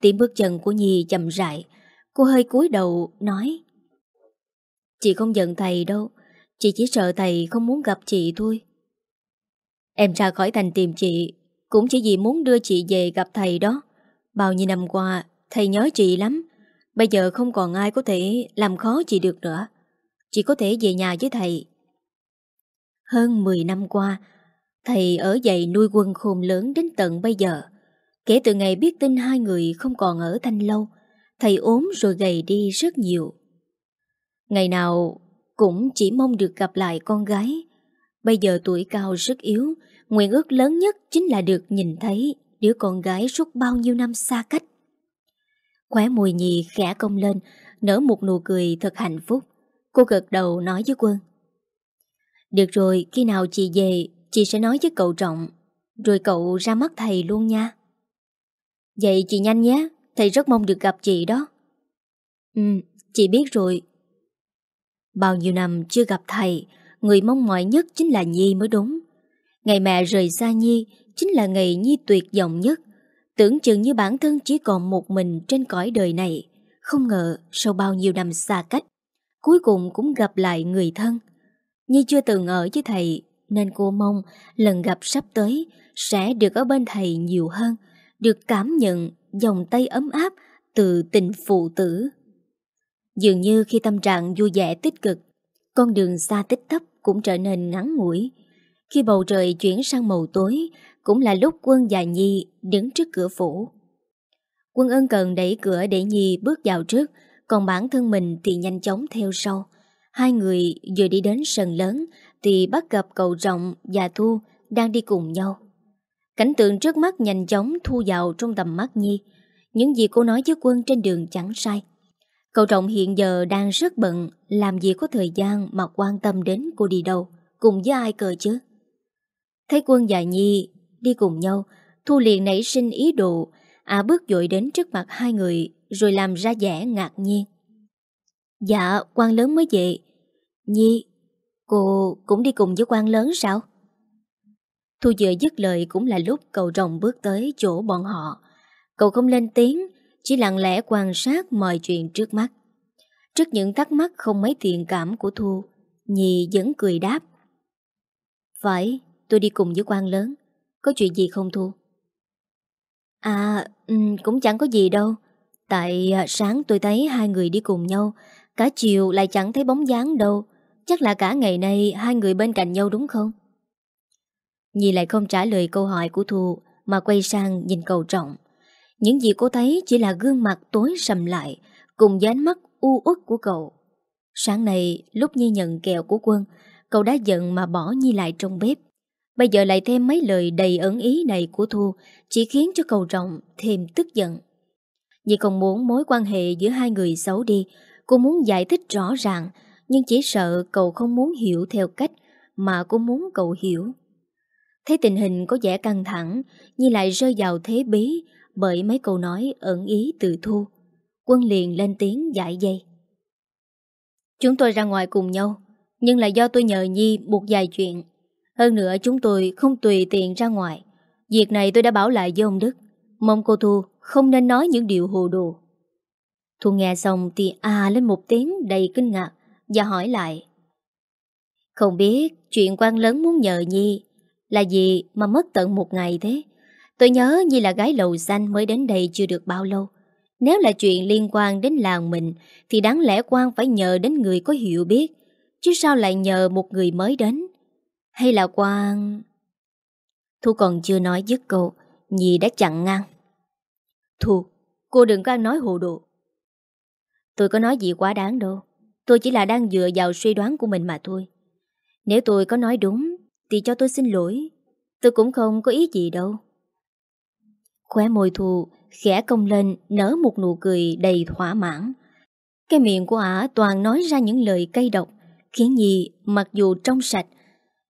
Tiếng bước chân của Nhi chậm rãi, cô hơi cúi đầu nói Chị không giận thầy đâu, chị chỉ sợ thầy không muốn gặp chị thôi. Em ra khỏi thành tìm chị, cũng chỉ vì muốn đưa chị về gặp thầy đó. Bao nhiêu năm qua, thầy nhớ chị lắm, bây giờ không còn ai có thể làm khó chị được nữa. Chị có thể về nhà với thầy. Hơn 10 năm qua, thầy ở dậy nuôi quân khôn lớn đến tận bây giờ. Kể từ ngày biết tin hai người không còn ở Thanh Lâu, thầy ốm rồi gầy đi rất nhiều. Ngày nào cũng chỉ mong được gặp lại con gái. Bây giờ tuổi cao rất yếu, nguyện ước lớn nhất chính là được nhìn thấy đứa con gái suốt bao nhiêu năm xa cách. Khóe mùi nhì khẽ công lên, nở một nụ cười thật hạnh phúc. Cô gật đầu nói với quân. Được rồi, khi nào chị về, chị sẽ nói với cậu Trọng, rồi cậu ra mắt thầy luôn nha. Vậy chị nhanh nhé, thầy rất mong được gặp chị đó. Ừ, chị biết rồi. Bao nhiêu năm chưa gặp thầy, người mong mỏi nhất chính là Nhi mới đúng. Ngày mẹ rời xa Nhi chính là ngày Nhi tuyệt vọng nhất. Tưởng chừng như bản thân chỉ còn một mình trên cõi đời này. Không ngờ sau bao nhiêu năm xa cách, cuối cùng cũng gặp lại người thân. Nhi chưa từng ở với thầy nên cô mong lần gặp sắp tới sẽ được ở bên thầy nhiều hơn, được cảm nhận dòng tay ấm áp từ tình phụ tử. Dường như khi tâm trạng vui vẻ tích cực, con đường xa tích thấp cũng trở nên ngắn ngủi. Khi bầu trời chuyển sang màu tối, cũng là lúc quân và Nhi đứng trước cửa phủ. Quân ân cần đẩy cửa để Nhi bước vào trước, còn bản thân mình thì nhanh chóng theo sau. Hai người vừa đi đến sân lớn thì bắt gặp cậu Trọng và Thu đang đi cùng nhau. Cảnh tượng trước mắt nhanh chóng thu vào trong tầm mắt Nhi. Những gì cô nói với quân trên đường chẳng sai. Cậu Trọng hiện giờ đang rất bận, làm gì có thời gian mà quan tâm đến cô đi đâu, cùng với ai cờ chứ. Thấy quân và Nhi đi cùng nhau, Thu liền nảy sinh ý đồ, à bước dội đến trước mặt hai người rồi làm ra vẻ ngạc nhiên. Dạ, quan lớn mới về. Nhi, cô cũng đi cùng với quan lớn sao? Thu vừa dứt lời cũng là lúc cậu rồng bước tới chỗ bọn họ. Cậu không lên tiếng Chỉ lặng lẽ quan sát mọi chuyện trước mắt Trước những thắc mắc không mấy thiện cảm của Thu Nhi vẫn cười đáp Phải tôi đi cùng với quan lớn. Có chuyện gì không Thu? À cũng chẳng có gì đâu. Tại à, sáng tôi thấy hai người đi cùng nhau, Cả chiều lại chẳng thấy bóng dáng đâu. Chắc là cả ngày nay hai người bên cạnh nhau đúng không? Nhi lại không trả lời câu hỏi của Thu, Mà quay sang nhìn cầu trọng. Những gì cô thấy chỉ là gương mặt tối sầm lại, Cùng với ánh mắt u uất của cậu. Sáng nay, lúc Nhi nhận kẹo của quân, Cậu đã giận mà bỏ Nhi lại trong bếp. Bây giờ lại thêm mấy lời đầy ẩn ý này của Thu, Chỉ khiến cho cầu trọng thêm tức giận. Nhi còn muốn mối quan hệ giữa hai người xấu đi, Cô muốn giải thích rõ ràng, Nhưng chỉ sợ cậu không muốn hiểu theo cách Mà cô muốn cậu hiểu. Thấy tình hình có vẻ căng thẳng, Nhi lại rơi vào thế bí Bởi mấy câu nói ẩn ý từ Thu. Quân liền lên tiếng giải dây. Chúng tôi ra ngoài cùng nhau, Nhưng là do tôi nhờ Nhi buộc dài chuyện. Hơn nữa chúng tôi không tùy tiện ra ngoài. Việc này tôi đã bảo lại với ông Đức. Mong cô Thu không nên nói những điều hồ đồ. Thu nghe xong thì à lên một tiếng đầy kinh ngạc Và hỏi lại. Không biết chuyện quan lớn muốn nhờ Nhi Là gì mà mất tận một ngày thế? Tôi nhớ Nhi là gái lầu xanh mới đến đây chưa được bao lâu. Nếu là chuyện liên quan đến làng mình Thì đáng lẽ quan phải nhờ đến người có hiểu biết, Chứ sao lại nhờ một người mới đến? Hay là quan Thu còn chưa nói dứt câu Nhi đã chặn ngang. Thu Cô đừng có ăn nói hồ đồ. Tôi có nói gì quá đáng đâu. Tôi chỉ là đang dựa vào suy đoán của mình mà thôi. Nếu tôi có nói đúng Thì cho tôi xin lỗi. Tôi cũng không có ý gì đâu. Khóe môi Thu khẽ công lên nở một nụ cười đầy thỏa mãn. Cái miệng của ả toàn nói ra những lời cay độc, khiến Nhi mặc dù trong sạch,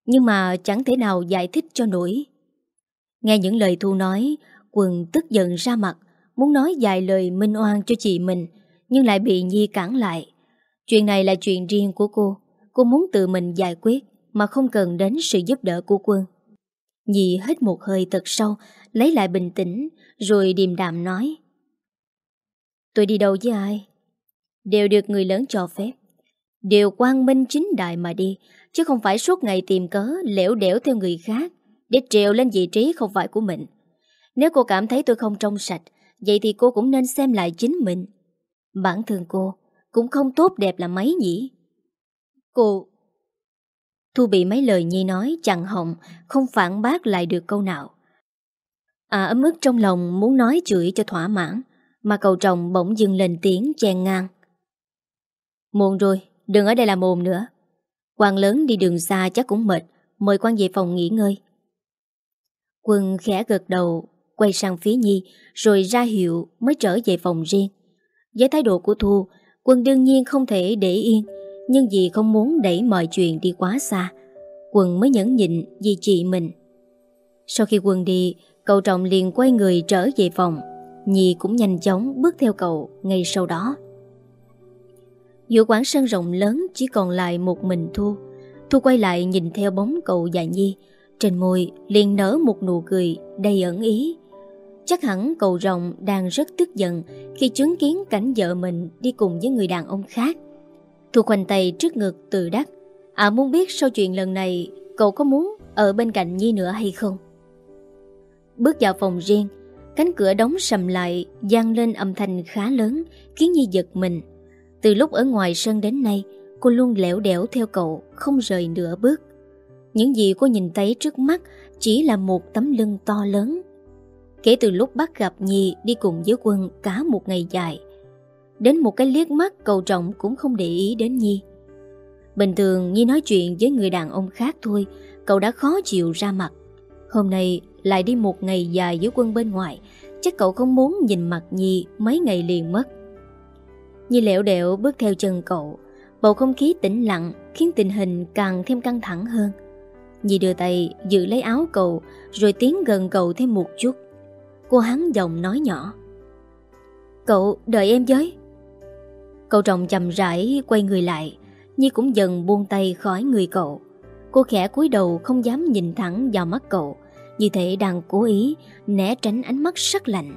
nhưng mà chẳng thể nào giải thích cho nổi. Nghe những lời Thu nói, Quần tức giận ra mặt, muốn nói vài lời minh oan cho chị mình, nhưng lại bị Nhi cản lại. Chuyện này là chuyện riêng của cô, cô muốn tự mình giải quyết mà không cần đến sự giúp đỡ của Quân. Nhi hít một hơi thật sâu, lấy lại bình tĩnh, rồi điềm đạm nói. Tôi đi đâu với ai? Đều được người lớn cho phép. Đều quang minh chính đại mà đi, chứ không phải suốt ngày tìm cớ lẻo đẻo theo người khác, để trèo lên vị trí không phải của mình. Nếu cô cảm thấy tôi không trong sạch, vậy thì cô cũng nên xem lại chính mình. Bản thân cô cũng không tốt đẹp là mấy nhỉ? Cô... Thu bị mấy lời Nhi nói chặn họng, không phản bác lại được câu nào. À ấm ức trong lòng muốn nói chửi cho thỏa mãn Mà cầu chồng bỗng dừng lên tiếng chen ngang Muộn rồi, đừng ở đây làm ồn nữa quan lớn đi đường xa chắc cũng mệt, Mời quan về phòng nghỉ ngơi. Quân khẽ gật đầu, Quay sang phía Nhi, Rồi ra hiệu mới trở về phòng riêng. Với thái độ của Thu, Quân đương nhiên không thể để yên, Nhưng vì không muốn đẩy mọi chuyện đi quá xa, Quân mới nhẫn nhịn vì chị mình. Sau khi Quân đi, Cậu Trọng liền quay người trở về phòng. Nhi cũng nhanh chóng bước theo cậu ngay sau đó. Giữa quán sân rộng lớn chỉ còn lại một mình Thu. Thu quay lại nhìn theo bóng cậu và Nhi. Trên môi liền nở một nụ cười đầy ẩn ý. Chắc hẳn cậu rồng đang rất tức giận Khi chứng kiến cảnh vợ mình đi cùng với người đàn ông khác. Thu khoanh tay trước ngực từ đắc. À muốn biết sau chuyện lần này Cậu có muốn ở bên cạnh Nhi nữa hay không? Bước vào phòng riêng, Cánh cửa đóng sầm lại gian lên âm thanh khá lớn, Khiến Nhi giật mình. Từ lúc ở ngoài sân đến nay, Cô luôn lẻo đẻo theo cậu, Không rời nửa bước. Những gì cô nhìn thấy trước mắt Chỉ là một tấm lưng to lớn. Kể từ lúc bắt gặp Nhi Đi cùng với quân cả một ngày dài, Đến một cái liếc mắt cầu trọng cũng không để ý đến Nhi. Bình thường Nhi nói chuyện với người đàn ông khác thôi, Cậu đã khó chịu ra mặt. Hôm nay lại đi một ngày dài với quân bên ngoài, Chắc cậu không muốn nhìn mặt Nhi mấy ngày liền mất. Nhi lẹo đẹo bước theo chân cậu Bầu không khí tĩnh lặng Khiến tình hình càng thêm căng thẳng hơn. Nhi đưa tay giữ lấy áo cậu Rồi tiến gần cậu thêm một chút. Cô hắn giọng nói nhỏ. Cậu đợi em với. Cậu trọng chậm rãi quay người lại Nhi cũng dần buông tay khỏi người cậu. Cô khẽ cúi đầu không dám nhìn thẳng vào mắt cậu Như thể đang cố ý Né tránh ánh mắt sắc lạnh.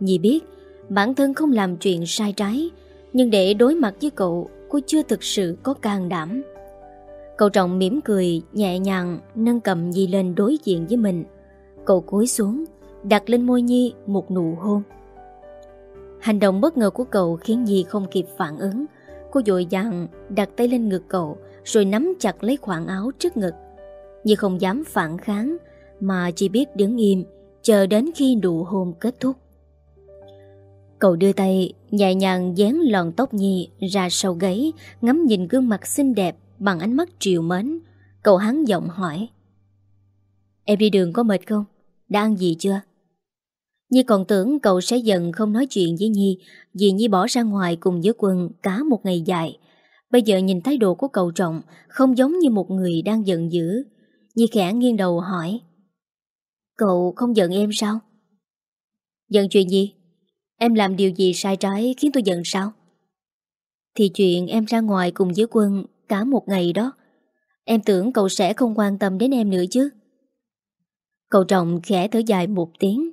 Nhi biết bản thân không làm chuyện sai trái, nhưng để đối mặt với cậu, cô chưa thực sự có can đảm. Cậu trọng mỉm cười, nhẹ nhàng nâng cầm Nhi lên đối diện với mình. Cậu cúi xuống, đặt lên môi Nhi một nụ hôn. Hành động bất ngờ của cậu khiến Nhi không kịp phản ứng. Cô dội dàng đặt tay lên ngực cậu rồi nắm chặt lấy khoảng áo trước ngực. Nhi không dám phản kháng mà chỉ biết đứng im chờ đến khi nụ hôn kết thúc. Cậu đưa tay, nhẹ nhàng dán lọn tóc Nhi ra sau gáy, ngắm nhìn gương mặt xinh đẹp bằng ánh mắt triều mến. Cậu hắn giọng hỏi, Em đi đường có mệt không? Đã ăn gì chưa? Nhi còn tưởng cậu sẽ giận không nói chuyện với Nhi, vì Nhi bỏ ra ngoài cùng với quân cả một ngày dài. Bây giờ nhìn thái độ của cậu trọng, không giống như một người đang giận dữ. Nhi khẽ nghiêng đầu hỏi, Cậu không giận em sao? Giận chuyện gì? Em làm điều gì sai trái khiến tôi giận sao? Thì chuyện em ra ngoài cùng với quân cả một ngày đó. Em tưởng cậu sẽ không quan tâm đến em nữa chứ. Cậu trọng khẽ thở dài một tiếng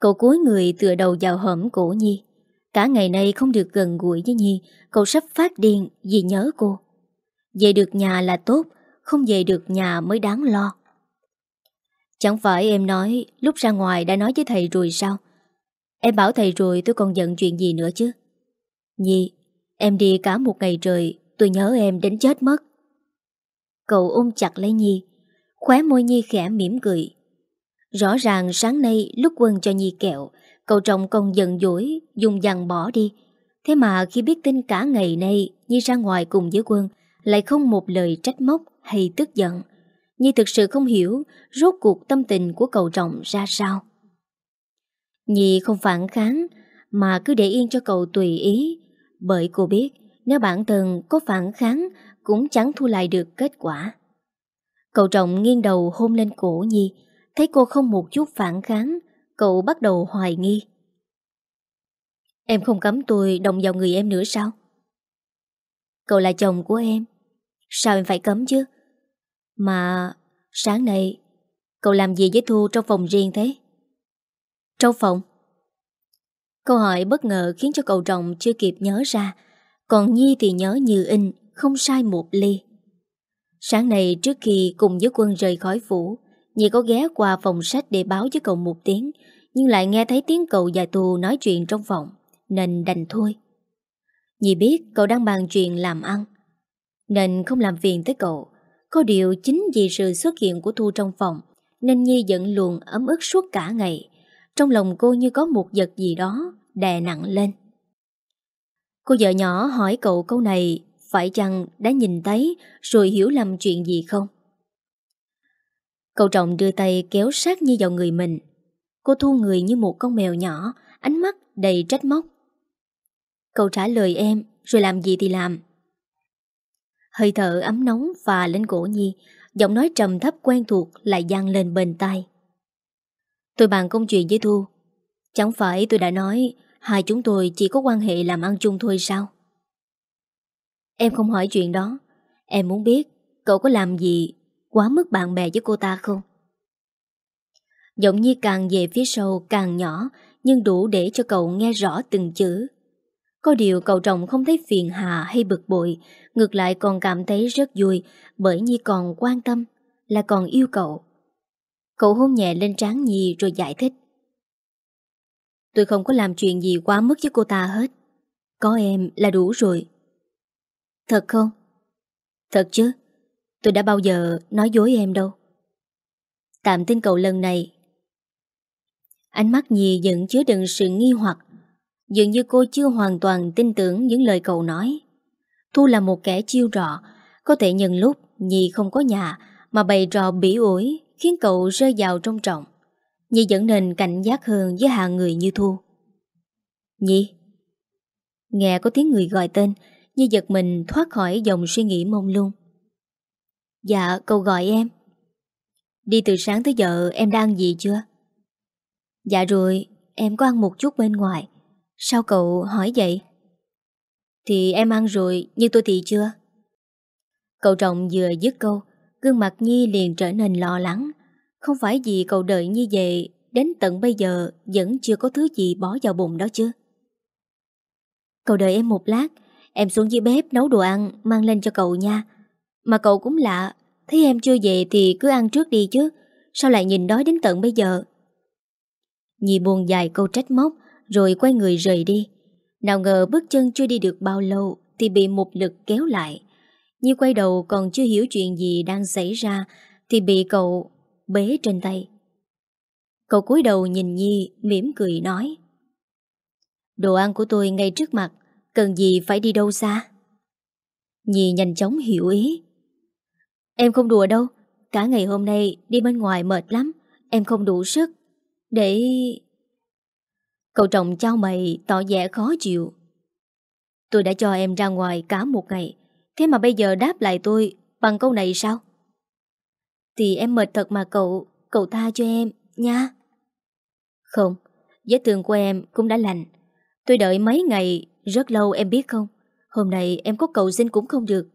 Cậu cúi người tựa đầu vào hõm cổ Nhi Cả ngày nay không được gần gũi với Nhi, Cậu sắp phát điên vì nhớ cô Về được nhà là tốt, Không về được nhà mới đáng lo Chẳng phải em nói Lúc ra ngoài đã nói với thầy rồi sao Em bảo thầy rồi tôi còn giận chuyện gì nữa chứ? Nhi, Em đi cả một ngày trời, Tôi nhớ em đến chết mất. Cậu ôm chặt lấy Nhi, Khóe môi Nhi khẽ mỉm cười. Rõ ràng sáng nay lúc quân cho Nhi kẹo, Cậu trọng còn giận dỗi, Dùng dằn bỏ đi. Thế mà khi biết tin cả ngày nay Nhi ra ngoài cùng với quân, Lại không một lời trách móc hay tức giận. Nhi thực sự không hiểu Rốt cuộc tâm tình của cậu trọng ra sao. Nhi không phản kháng, Mà cứ để yên cho cậu tùy ý Bởi cô biết, Nếu bản thân có phản kháng, Cũng chẳng thu lại được kết quả Cậu trọng nghiêng đầu hôn lên cổ Nhi, Thấy cô không một chút phản kháng, Cậu bắt đầu hoài nghi Em không cấm tôi động vào người em nữa sao? Cậu là chồng của em, Sao em phải cấm chứ? Mà sáng nay, Cậu làm gì với Thu trong phòng riêng thế? Trong phòng? Câu hỏi bất ngờ khiến cho cậu rồng chưa kịp nhớ ra. Còn Nhi thì nhớ như in, Không sai một ly. Sáng nay trước khi cùng với quân rời khỏi phủ, Nhi có ghé qua phòng sách để báo với cậu một tiếng, Nhưng lại nghe thấy tiếng cậu và Tù nói chuyện trong phòng, Nên đành thôi. Nhi biết cậu đang bàn chuyện làm ăn, Nên không làm phiền tới cậu. Có điều chính vì sự xuất hiện của Thu trong phòng, Nên Nhi giận luồn ấm ức suốt cả ngày. Trong lòng cô như có một vật gì đó Đè nặng lên Cô vợ nhỏ hỏi cậu câu này phải chăng đã nhìn thấy rồi hiểu lầm chuyện gì không? Cậu trọng đưa tay kéo sát như vào người mình. Cô thu người như một con mèo nhỏ, ánh mắt đầy trách móc. Cậu trả lời em, rồi làm gì thì làm. Hơi thở ấm nóng và lên cổ Nhi, giọng nói trầm thấp quen thuộc lại gian lên bên tai. Tôi bàn công chuyện với Thu. Chẳng phải tôi đã nói hai chúng tôi chỉ có quan hệ làm ăn chung thôi sao? Em không hỏi chuyện đó Em muốn biết cậu có làm gì Quá mức bạn bè với cô ta không Giọng Nhi càng về phía sau càng nhỏ, Nhưng đủ để cho cậu nghe rõ từng chữ Có điều cậu chồng không thấy phiền hà hay bực bội, Ngược lại còn cảm thấy rất vui, Bởi Nhi còn quan tâm Là còn yêu cậu Cậu hôn nhẹ lên trán Nhi rồi giải thích. Tôi không có làm chuyện gì quá mức với cô ta hết. Có em là đủ rồi. Thật không? Thật chứ. Tôi đã bao giờ nói dối em đâu. Tạm tin cậu lần này. Ánh mắt Nhi vẫn chứa đựng sự nghi hoặc. Dường như cô chưa hoàn toàn tin tưởng những lời cậu nói. Thu là một kẻ chiêu trọ Có thể nhận lúc Nhi không có nhà Mà bày trò bỉ ổi. Khiến cậu rơi vào trong trọng. Nhi dẫn nên cảnh giác hơn với hàng người như Thu. Nhi Nghe có tiếng người gọi tên như giật mình thoát khỏi dòng suy nghĩ mông lung. Dạ cậu gọi em. Đi từ sáng tới giờ, em đang gì chưa? Dạ rồi, Em có ăn một chút bên ngoài. Sao cậu hỏi vậy? Thì em ăn rồi, Nhưng tôi thì chưa. Cậu trọng vừa dứt câu Gương mặt Nhi liền trở nên lo lắng Không phải vì cậu đợi như vậy đến tận bây giờ vẫn chưa có thứ gì bỏ vào bụng đó chứ. Cậu đợi em một lát, em xuống dưới bếp nấu đồ ăn mang lên cho cậu nha. Mà cậu cũng lạ, thấy em chưa về thì cứ ăn trước đi chứ, sao lại nhìn đói đến tận bây giờ? Nhi buồn dài câu trách móc rồi quay người rời đi. Nào ngờ bước chân chưa đi được bao lâu thì bị một lực kéo lại. Nhi quay đầu còn chưa hiểu chuyện gì đang xảy ra, thì bị cậu bế trên tay. Cậu cúi đầu nhìn Nhi, mỉm cười nói, Đồ ăn của tôi ngay trước mặt, Cần gì phải đi đâu xa Nhi nhanh chóng hiểu ý, Em không đùa đâu, Cả ngày hôm nay đi bên ngoài mệt lắm, Em không đủ sức Để... Cậu chồng trao mày, tỏ vẻ khó chịu, Tôi đã cho em ra ngoài cả một ngày Thế mà bây giờ đáp lại tôi Bằng câu này sao? Thì em mệt thật mà cậu Cậu tha cho em nha. Không, Vết thương của em cũng đã lành. Tôi đợi mấy ngày, Rất lâu em biết không? Hôm nay em có cầu xin cũng không được.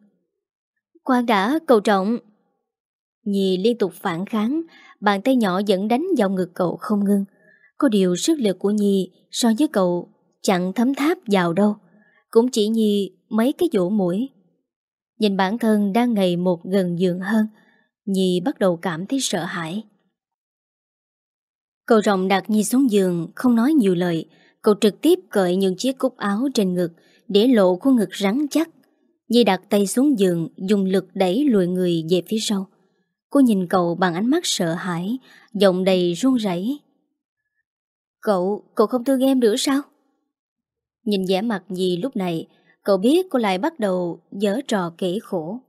Khoan đã cầu trọng. Nhi liên tục phản kháng, Bàn tay nhỏ vẫn đánh vào ngực cậu không ngưng Có điều sức lực của Nhi So với cậu chẳng thấm tháp vào đâu. Cũng chỉ Nhi mấy cái vỗ mũi. Nhìn bản thân đang ngày một gần giường hơn Nhi bắt đầu cảm thấy sợ hãi Cậu rộng đặt Nhi xuống giường Không nói nhiều lời Cậu trực tiếp cởi những chiếc cúc áo trên ngực Để lộ khuôn ngực rắn chắc Nhi đặt tay xuống giường Dùng lực đẩy lùi người về phía sau Cô nhìn cậu bằng ánh mắt sợ hãi Giọng đầy run rẩy. Cậu, cậu không thương em nữa sao? Nhìn vẻ mặt Nhi lúc này Cậu biết cô lại bắt đầu dở trò kể khổ.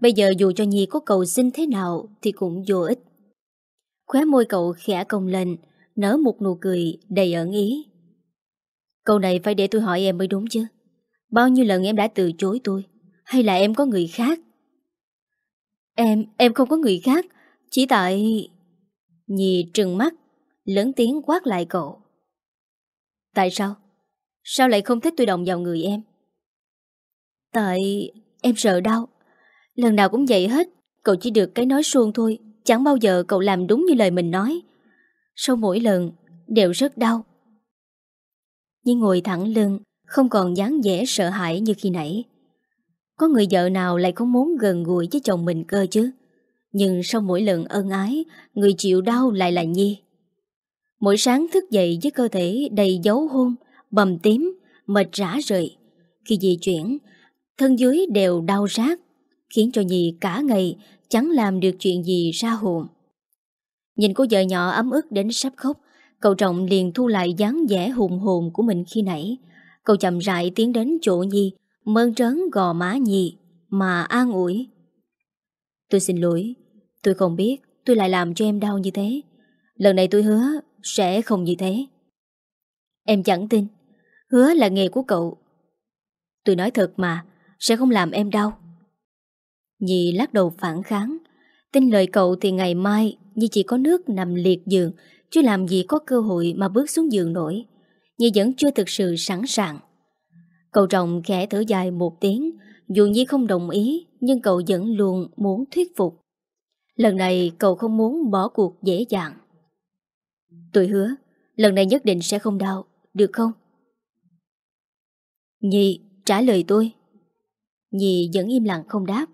Bây giờ dù cho Nhi có cầu xin thế nào Thì cũng vô ích. Khóe môi cậu khẽ cong lên Nở một nụ cười đầy ẩn ý. Câu này phải để tôi hỏi em mới đúng chứ. Bao nhiêu lần em đã từ chối tôi? Hay là em có người khác? Em, em không có người khác Chỉ tại... Nhi trừng mắt Lớn tiếng quát lại cậu. Tại sao? Sao lại không thích tôi động vào người em? Tại em sợ đau. Lần nào cũng vậy hết, Cậu chỉ được cái nói suông thôi, Chẳng bao giờ cậu làm đúng như lời mình nói. Sau mỗi lần, Đều rất đau. Nhưng ngồi thẳng lưng, Không còn dáng vẻ sợ hãi như khi nãy. Có người vợ nào lại không muốn gần gũi với chồng mình cơ chứ? Nhưng sau mỗi lần ân ái, Người chịu đau lại là Nhi. Mỗi sáng thức dậy với cơ thể đầy dấu hôn, Bầm tím, Mệt rã rời. Khi di chuyển Thân dưới đều đau rát, Khiến cho Nhi cả ngày Chẳng làm được chuyện gì ra hồn. Nhìn cô vợ nhỏ ấm ức đến sắp khóc, Cậu trọng liền thu lại dáng vẻ hùng hồn của mình khi nãy. Cậu chậm rãi tiến đến chỗ Nhi, Mơn trớn gò má Nhi Mà an ủi. Tôi xin lỗi, Tôi không biết tôi lại làm cho em đau như thế. Lần này tôi hứa Sẽ không như thế. Em chẳng tin, Hứa là nghề của cậu. Tôi nói thật mà sẽ không làm em đau. Nhi lắc đầu phản kháng. Tin lời cậu thì ngày mai, Nhi chỉ có nước nằm liệt giường, Chứ làm gì có cơ hội mà bước xuống giường nổi. Nhi vẫn chưa thực sự sẵn sàng. Cậu trọng khẽ thở dài một tiếng. Dù Nhi không đồng ý, Nhưng cậu vẫn luôn muốn thuyết phục. Lần này cậu không muốn bỏ cuộc dễ dàng. Tôi hứa, Lần này nhất định sẽ không đau, Được không? Nhi trả lời tôi. Nhi vẫn im lặng không đáp.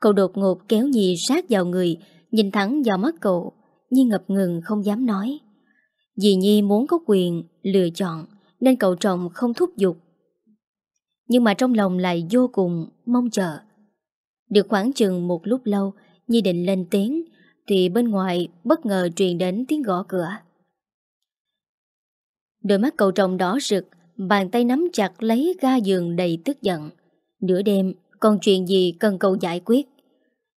Cậu đột ngột kéo Nhi sát vào người, Nhìn thẳng vào mắt cậu. Nhi ngập ngừng, không dám nói. Vì Nhi muốn có quyền lựa chọn, Nên cậu chồng không thúc giục. Nhưng mà trong lòng lại vô cùng mong chờ. Được khoảng chừng một lúc lâu, Nhi định lên tiếng, Thì bên ngoài bất ngờ truyền đến tiếng gõ cửa. Đôi mắt cậu chồng đỏ rực, Bàn tay nắm chặt lấy ga giường đầy tức giận. Nửa đêm còn chuyện gì cần cậu giải quyết?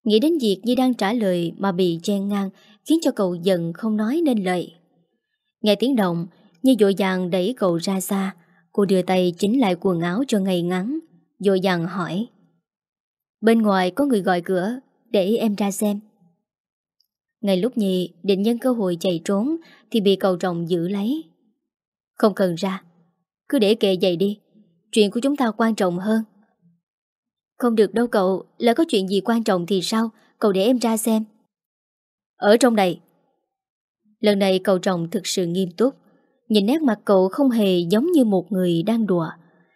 Nghĩ đến việc Nhi đang trả lời Mà bị chen ngang, Khiến cho cậu giận không nói nên lời. Nghe tiếng động, Nhi dội dàng đẩy cậu ra xa. Cô đưa tay chính lại quần áo cho ngày ngắn Dội dàng hỏi. Bên ngoài có người gọi cửa, Để em ra xem. Ngay lúc Nhi định nhân cơ hội chạy trốn, Thì bị cậu chồng giữ lấy. Không cần ra, Cứ để kệ vậy đi. Chuyện của chúng ta quan trọng hơn. Không được đâu cậu, Là có chuyện gì quan trọng thì sao? Cậu để em ra xem. Ở trong này. Lần này cậu chồng thực sự nghiêm túc. Nhìn nét mặt cậu không hề giống như một người đang đùa.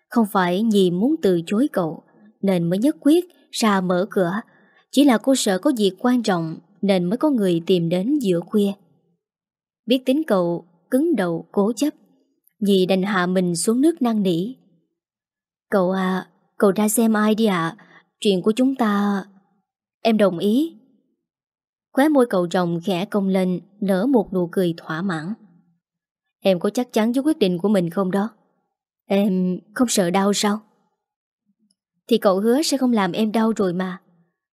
Không phải vì muốn từ chối cậu, Nên mới nhất quyết ra mở cửa. Chỉ là cô sợ có việc quan trọng, Nên mới có người tìm đến giữa khuya. Biết tính cậu, Cứng đầu, cố chấp nhì đành hạ mình xuống nước năn nỉ. Cậu à Cậu ra xem ai đi ạ? Chuyện của chúng ta Em đồng ý. Khóe môi cậu rồng khẽ cong lên, Nở một nụ cười thỏa mãn. Em có chắc chắn với quyết định của mình không đó? Em không sợ đau sao? Thì cậu hứa sẽ không làm em đau rồi mà.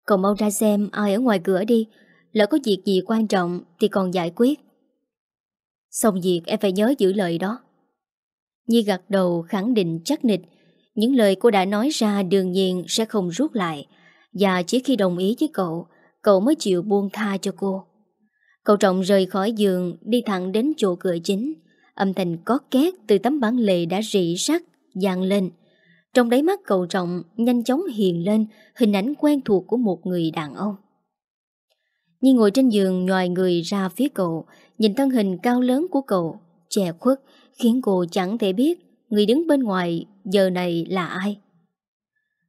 Cậu mau ra xem ai ở ngoài cửa đi. Lỡ có việc gì quan trọng Thì còn giải quyết. Xong việc em phải nhớ giữ lời đó. Nhi gật đầu khẳng định chắc nịch những lời cô đã nói ra đương nhiên sẽ không rút lại. Và chỉ khi đồng ý với cậu Cậu mới chịu buông tha cho cô. Cậu trọng rời khỏi giường, Đi thẳng đến chỗ cửa chính. Âm thanh có két từ tấm bản lề đã rỉ sắt dàn lên. Trong đáy mắt cậu trọng Nhanh chóng hiện lên Hình ảnh quen thuộc của một người đàn ông. Nhi ngồi trên giường nhòi người ra phía cậu, Nhìn thân hình cao lớn của cậu, Che khuất, Khiến cô chẳng thể biết Người đứng bên ngoài giờ này là ai?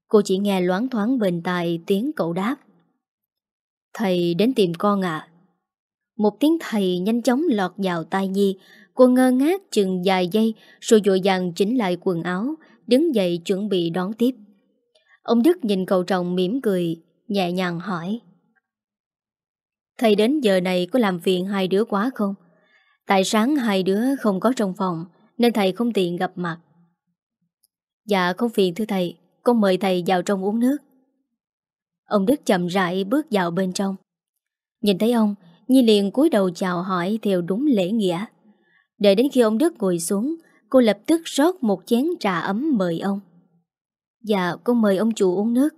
Cô chỉ nghe loáng thoáng bên tai tiếng cậu đáp. Thầy đến tìm con ạ. Một tiếng thầy nhanh chóng lọt vào tai Nhi. Cô ngơ ngác chừng vài giây, Rồi dội vàng chỉnh lại quần áo, Đứng dậy chuẩn bị đón tiếp. Ông Đức nhìn cậu chồng mỉm cười, Nhẹ nhàng hỏi. Thầy đến giờ này có làm phiền hai đứa quá không? Tại sáng hai đứa không có trong phòng, Nên thầy không tiện gặp mặt. Dạ không phiền thưa thầy. Con mời thầy vào trong uống nước. Ông Đức chậm rãi bước vào bên trong. Nhìn thấy ông, Nhi liền cúi đầu chào hỏi theo đúng lễ nghĩa. Đợi đến khi ông Đức ngồi xuống, Cô lập tức rót một chén trà ấm mời ông. Dạ con mời ông chủ uống nước.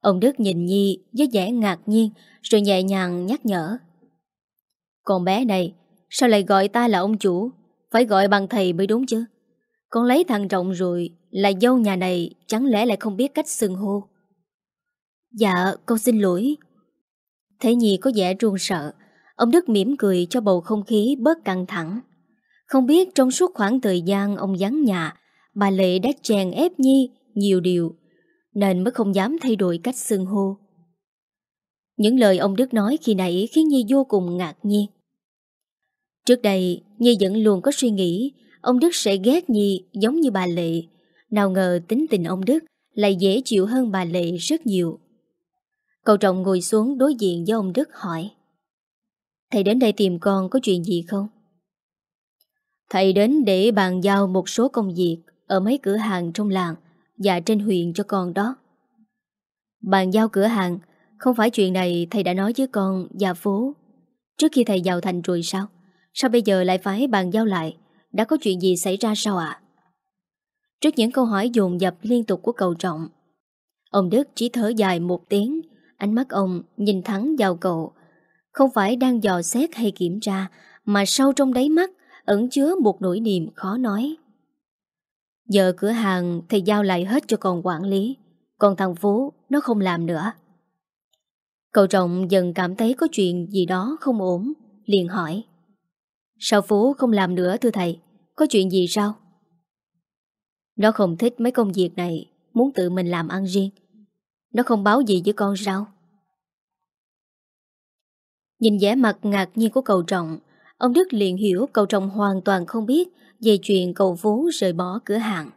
Ông Đức nhìn Nhi với vẻ ngạc nhiên, Rồi nhẹ nhàng nhắc nhở. Con bé này, Sao lại gọi ta là ông chủ? Phải gọi bằng thầy mới đúng chứ? Con lấy thằng rộng rồi, Là dâu nhà này, Chẳng lẽ lại không biết cách xưng hô? Dạ con xin lỗi. Thế Nhi có vẻ run sợ. Ông Đức mỉm cười cho bầu không khí bớt căng thẳng. Không biết trong suốt khoảng thời gian ông vắng nhà, Bà Lệ đã chèn ép Nhi nhiều điều, Nên mới không dám thay đổi cách xưng hô. Những lời ông Đức nói khi nãy khiến Nhi vô cùng ngạc nhiên. Trước đây, Nhi vẫn luôn có suy nghĩ Ông Đức sẽ ghét Nhi giống như bà Lệ Nào ngờ tính tình ông Đức Lại dễ chịu hơn bà Lệ rất nhiều Cậu trọng ngồi xuống đối diện với ông Đức hỏi, Thầy đến đây tìm con có chuyện gì không? Thầy đến để bàn giao một số công việc Ở mấy cửa hàng trong làng Và trên huyện cho con đó Bàn giao cửa hàng Không phải chuyện này thầy đã nói với con và phố Trước khi thầy vào thành rồi sao? Sao bây giờ lại phải bàn giao lại? Đã có chuyện gì xảy ra sao ạ? Trước những câu hỏi dồn dập liên tục của cầu trọng, Ông Đức chỉ thở dài một tiếng, Ánh mắt ông nhìn thẳng vào cậu. Không phải đang dò xét hay kiểm tra, Mà sâu trong đáy mắt Ẩn chứa một nỗi niềm khó nói. Giờ cửa hàng Thầy giao lại hết cho con quản lý, Còn thằng Phú nó không làm nữa. Cậu trọng dần cảm thấy có chuyện gì đó không ổn, Liền hỏi. Sao Phú không làm nữa thưa thầy? Có chuyện gì sao? Nó không thích mấy công việc này, Muốn tự mình làm ăn riêng. Nó không báo gì với con sao? Nhìn vẻ mặt ngạc nhiên của cậu trọng, Ông Đức liền hiểu cậu trọng hoàn toàn không biết Về chuyện cậu Phú rời bỏ cửa hàng.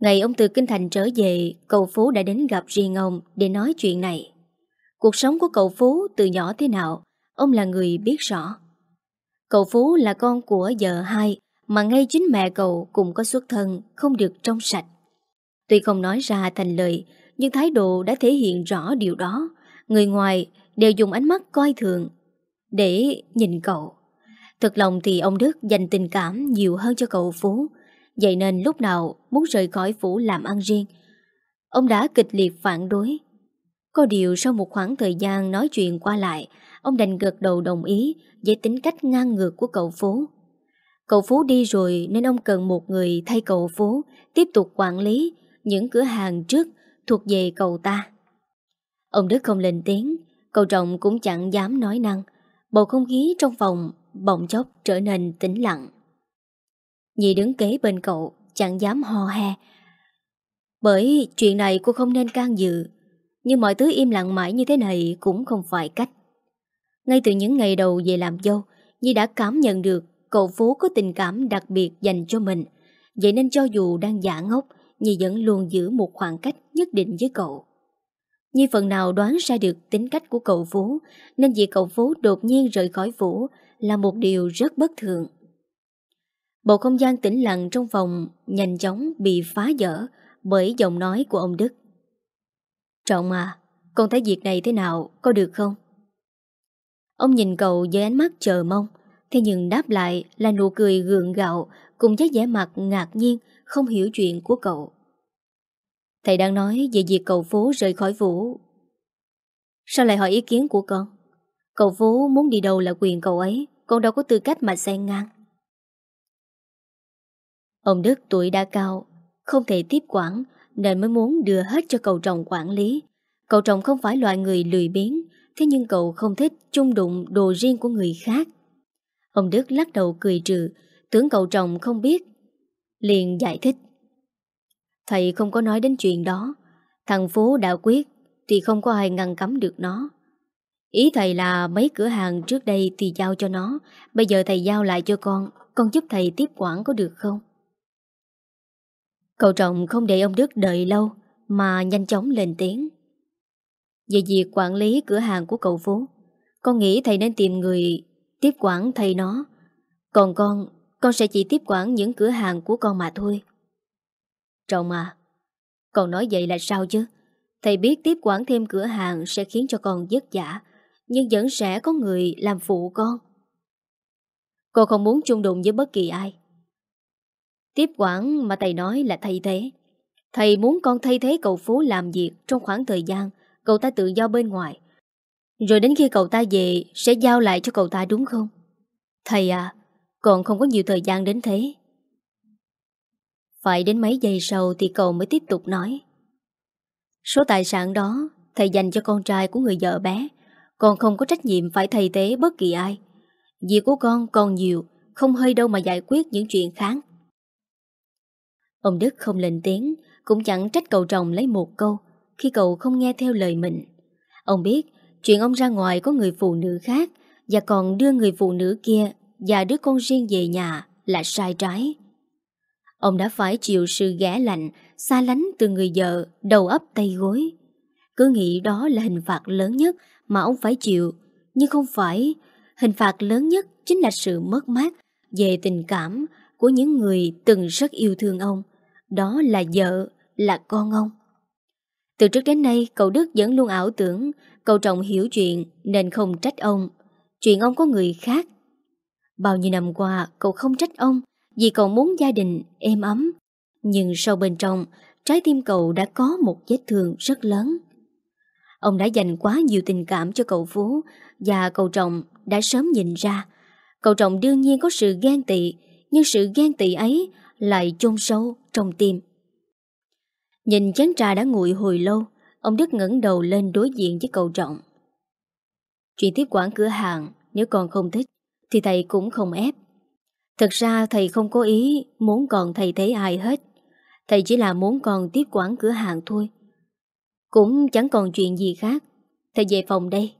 Ngày ông từ Kinh Thành trở về, Cậu Phú đã đến gặp riêng ông Để nói chuyện này. Cuộc sống của cậu Phú từ nhỏ thế nào, Ông là người biết rõ. Cậu Phú là con của vợ hai Mà ngay chính mẹ cậu cũng có xuất thân Không được trong sạch Tuy không nói ra thành lời nhưng thái độ đã thể hiện rõ điều đó. Người ngoài đều dùng ánh mắt coi thường để nhìn cậu. Thật lòng thì ông Đức dành tình cảm nhiều hơn cho cậu Phú. Vậy nên lúc nào muốn rời khỏi Phủ làm ăn riêng, ông đã kịch liệt phản đối. Có điều sau một khoảng thời gian nói chuyện qua lại, ông đành gật đầu đồng ý với tính cách ngang ngược của cậu Phú. Cậu Phú đi rồi nên ông cần một người thay cậu Phú tiếp tục quản lý những cửa hàng trước thuộc về cậu ta. Ông Đức không lên tiếng, cậu trọng cũng chẳng dám nói năng, Bầu không khí trong phòng bỗng chốc trở nên tĩnh lặng. Nhi đứng kế bên cậu, chẳng dám ho he. Bởi chuyện này cô không nên can dự, nhưng mọi thứ im lặng mãi như thế này cũng không phải cách. Ngay từ những ngày đầu về làm dâu, Nhi đã cảm nhận được cậu Phú có tình cảm đặc biệt dành cho mình. Vậy nên cho dù đang giả ngốc, Nhi vẫn luôn giữ một khoảng cách nhất định với cậu. Nhi phần nào đoán ra được tính cách của cậu Phú, nên việc cậu Phú đột nhiên rời khỏi Vũ là một điều rất bất thường. Bầu không gian tĩnh lặng trong phòng nhanh chóng bị phá vỡ bởi giọng nói của ông Đức. Trọng à, con thấy việc này thế nào, có được không? Ông nhìn cậu với ánh mắt chờ mong, thế nhưng đáp lại là nụ cười gượng gạo cùng với vẻ mặt ngạc nhiên không hiểu chuyện của cậu. Thầy đang nói về việc cậu Phú rời khỏi Vũ. Sao lại hỏi ý kiến của con? Cậu Phú muốn đi đâu là quyền cậu ấy, con đâu có tư cách mà xen ngang. Ông Đức tuổi đã cao, không thể tiếp quản nên mới muốn đưa hết cho cậu chồng quản lý. Cậu chồng không phải loại người lười biếng, thế nhưng cậu không thích chung đụng đồ riêng của người khác. Ông Đức lắc đầu cười trừ, tưởng cậu chồng không biết. Liền giải thích. Thầy không có nói đến chuyện đó. Thằng Phú đã quyết thì không có ai ngăn cấm được nó. Ý thầy là mấy cửa hàng trước đây thì giao cho nó, bây giờ thầy giao lại cho con, con giúp thầy tiếp quản có được không? Cậu trọng không để ông Đức đợi lâu mà nhanh chóng lên tiếng. Về việc quản lý cửa hàng của cậu Phú, con nghĩ thầy nên tìm người tiếp quản thầy nó. Còn con, con sẽ chỉ tiếp quản những cửa hàng của con mà thôi. Trọng à, con nói vậy là sao chứ? Thầy biết tiếp quản thêm cửa hàng sẽ khiến cho con vất vả, nhưng vẫn sẽ có người làm phụ con. Con không muốn chung đụng với bất kỳ ai. Tiếp quản mà thầy nói là thay thế. Thầy muốn con thay thế cậu Phú làm việc trong khoảng thời gian cậu ta tự do bên ngoài. Rồi đến khi cậu ta về sẽ giao lại cho cậu ta đúng không? Thầy à, còn không có nhiều thời gian đến thế. Phải đến mấy giây sau thì cậu mới tiếp tục nói. Số tài sản đó thầy dành cho con trai của người vợ bé, còn không có trách nhiệm phải thầy tế bất kỳ ai. Việc của con còn nhiều, không hơi đâu mà giải quyết những chuyện khác. Ông Đức không lên tiếng, cũng chẳng trách cậu chồng lấy một câu khi cậu không nghe theo lời mình. Ông biết chuyện ông ra ngoài có người phụ nữ khác và còn đưa người phụ nữ kia và đứa con riêng về nhà là sai trái. Ông đã phải chịu sự ghẻ lạnh, xa lánh từ người vợ, đầu ấp tay gối. Cứ nghĩ đó là hình phạt lớn nhất mà ông phải chịu, nhưng không phải. Hình phạt lớn nhất chính là sự mất mát về tình cảm của những người từng rất yêu thương ông. Đó là vợ, là con ông. Từ trước đến nay, cậu Đức vẫn luôn ảo tưởng cậu trọng hiểu chuyện nên không trách ông. Chuyện ông có người khác. Bao nhiêu năm qua, cậu không trách ông vì cậu muốn gia đình êm ấm. Nhưng sau bên trong, trái tim cậu đã có một vết thương rất lớn. Ông đã dành quá nhiều tình cảm cho cậu Phú và cậu trọng đã sớm nhìn ra. Cậu trọng đương nhiên có sự ghen tị, nhưng sự ghen tị ấy lại chôn sâu trong tim. Nhìn chén trà đã nguội hồi lâu, ông Đức ngẩng đầu lên đối diện với cậu trọng. Chuyện tiếp quản cửa hàng, nếu con không thích, thì thầy cũng không ép. Thật ra thầy không có ý muốn còn thầy thấy ai hết. Thầy chỉ là muốn còn tiếp quản cửa hàng thôi. Cũng chẳng còn chuyện gì khác. Thầy về phòng đây.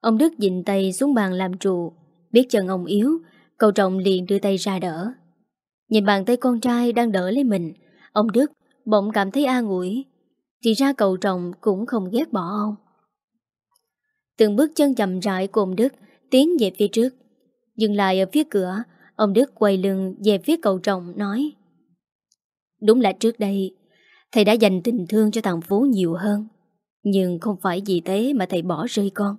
Ông Đức dịnh tay xuống bàn làm trụ. Biết chân ông yếu, cậu trọng liền đưa tay ra đỡ. Nhìn bàn tay con trai đang đỡ lấy mình, ông Đức bỗng cảm thấy an ủi. Thì ra cậu trọng cũng không ghét bỏ ông. Từng bước chân chậm rãi của ông Đức tiến về phía trước. Dừng lại ở phía cửa, ông Đức quay lưng về phía cậu trọng nói. Đúng là trước đây, thầy đã dành tình thương cho thằng Phú nhiều hơn. Nhưng không phải vì thế mà thầy bỏ rơi con.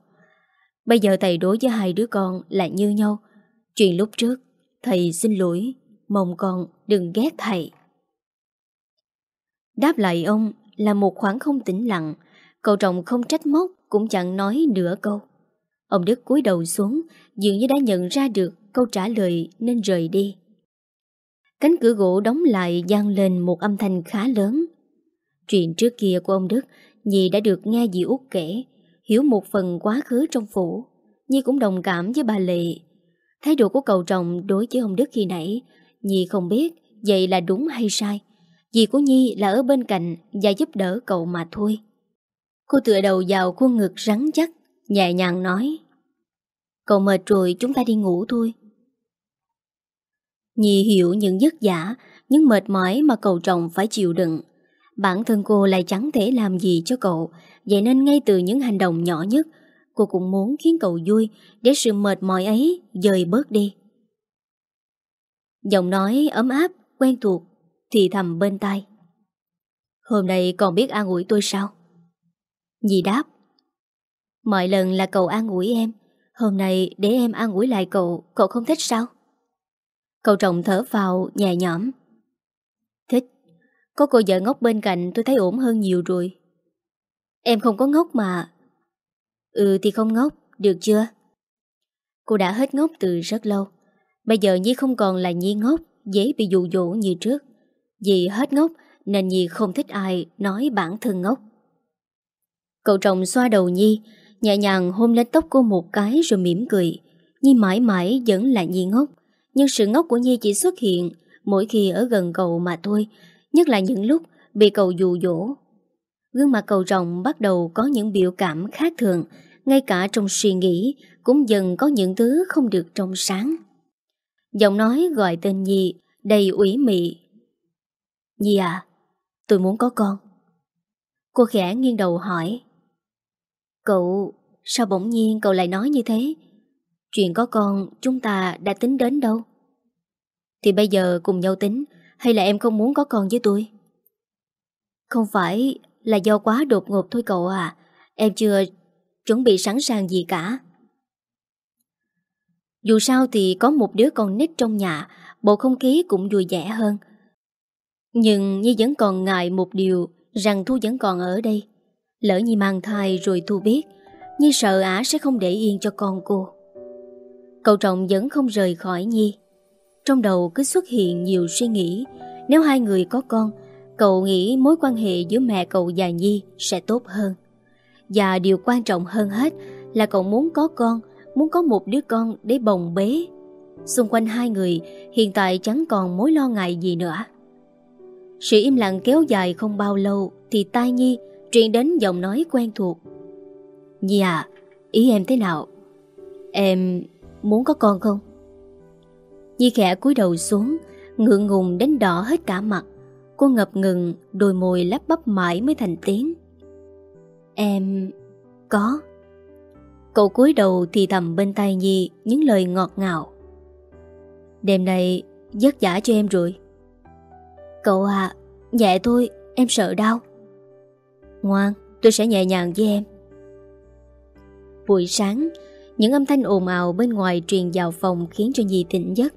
Bây giờ thầy đối với hai đứa con là như nhau. Chuyện lúc trước, thầy xin lỗi, mong con đừng ghét thầy. Đáp lại ông là một khoảng không tĩnh lặng, cậu trọng không trách móc cũng chẳng nói nửa câu. Ông Đức cúi đầu xuống, dường như đã nhận ra được câu trả lời nên rời đi. Cánh cửa gỗ đóng lại gian lên một âm thanh khá lớn. Chuyện trước kia của ông Đức, Nhi đã được nghe dì Út kể. Hiểu một phần quá khứ trong phủ Nhi cũng đồng cảm với bà Lệ Thái độ của cậu chồng đối với ông Đức khi nãy Nhi không biết Vậy là đúng hay sai Dì của Nhi là ở bên cạnh Và giúp đỡ cậu mà thôi. Cô tựa đầu vào khuôn ngực rắn chắc Nhẹ nhàng nói Cậu mệt rồi chúng ta đi ngủ thôi. Nhi hiểu những giấc giả Những mệt mỏi mà cậu chồng phải chịu đựng. Bản thân cô lại chẳng thể làm gì cho cậu Vậy nên ngay từ những hành động nhỏ nhất Cô cũng muốn khiến cậu vui Để sự mệt mỏi ấy dời bớt đi. Giọng nói ấm áp, quen thuộc thì thầm bên tai. Hôm nay còn biết an ủi tôi sao? Dì đáp, Mọi lần là cậu an ủi em, Hôm nay để em an ủi lại cậu Cậu không thích sao? Cậu trọng thở vào, nhẹ nhõm. Thích, Có cô vợ ngốc bên cạnh tôi thấy ổn hơn nhiều rồi. Em không có ngốc mà. Ừ thì không ngốc, Được chưa? Cô đã hết ngốc từ rất lâu. Bây giờ Nhi không còn là Nhi ngốc, Dễ bị dụ dỗ như trước. Vì hết ngốc Nên Nhi không thích ai nói bản thân ngốc Cậu chồng xoa đầu Nhi Nhẹ nhàng hôn lên tóc cô một cái Rồi mỉm cười Nhi mãi mãi vẫn là Nhi ngốc Nhưng sự ngốc của Nhi chỉ xuất hiện Mỗi khi ở gần cậu mà thôi Nhất là những lúc bị cậu dụ dỗ Gương mặt cầu chồng bắt đầu có những biểu cảm khác thường, ngay cả trong suy nghĩ cũng dần có những thứ không được trong sáng. Giọng nói gọi tên Nhi đầy ủy mị. Dì à, tôi muốn có con. Cô khẽ nghiêng đầu hỏi. Cậu, sao bỗng nhiên cậu lại nói như thế? Chuyện có con chúng ta đã tính đến đâu? Thì bây giờ cùng nhau tính hay là em không muốn có con với tôi? Không phải là do quá đột ngột thôi cậu à Em chưa chuẩn bị sẵn sàng gì cả Dù sao thì có một đứa con nít trong nhà Bộ không khí cũng vui vẻ hơn nhưng Nhi vẫn còn ngại một điều Rằng Thu vẫn còn ở đây Lỡ Nhi mang thai rồi Thu biết Nhi sợ ả sẽ không để yên cho con cô Cậu trọng vẫn không rời khỏi Nhi Trong đầu cứ xuất hiện nhiều suy nghĩ Nếu hai người có con Cậu nghĩ mối quan hệ giữa mẹ cậu và Nhi sẽ tốt hơn. Và điều quan trọng hơn hết là cậu muốn có con, muốn có một đứa con để bồng bế. Xung quanh hai người hiện tại chẳng còn mối lo ngại gì nữa. Sự im lặng kéo dài không bao lâu thì tai Nhi truyền đến giọng nói quen thuộc. Nhi à, ý em thế nào? Em muốn có con không? Nhi khẽ cúi đầu xuống, ngượng ngùng đến đỏ hết cả mặt. Cô ngập ngừng Đôi môi lắp bắp mãi mới thành tiếng Em... có Cậu cúi đầu thì thầm bên tai Nhi Những lời ngọt ngào Đêm nay giấc giả cho em rồi Cậu à Nhẹ thôi em sợ đau Ngoan tôi sẽ nhẹ nhàng với em Buổi sáng Những âm thanh ồn ào bên ngoài truyền vào phòng Khiến cho Nhi tỉnh giấc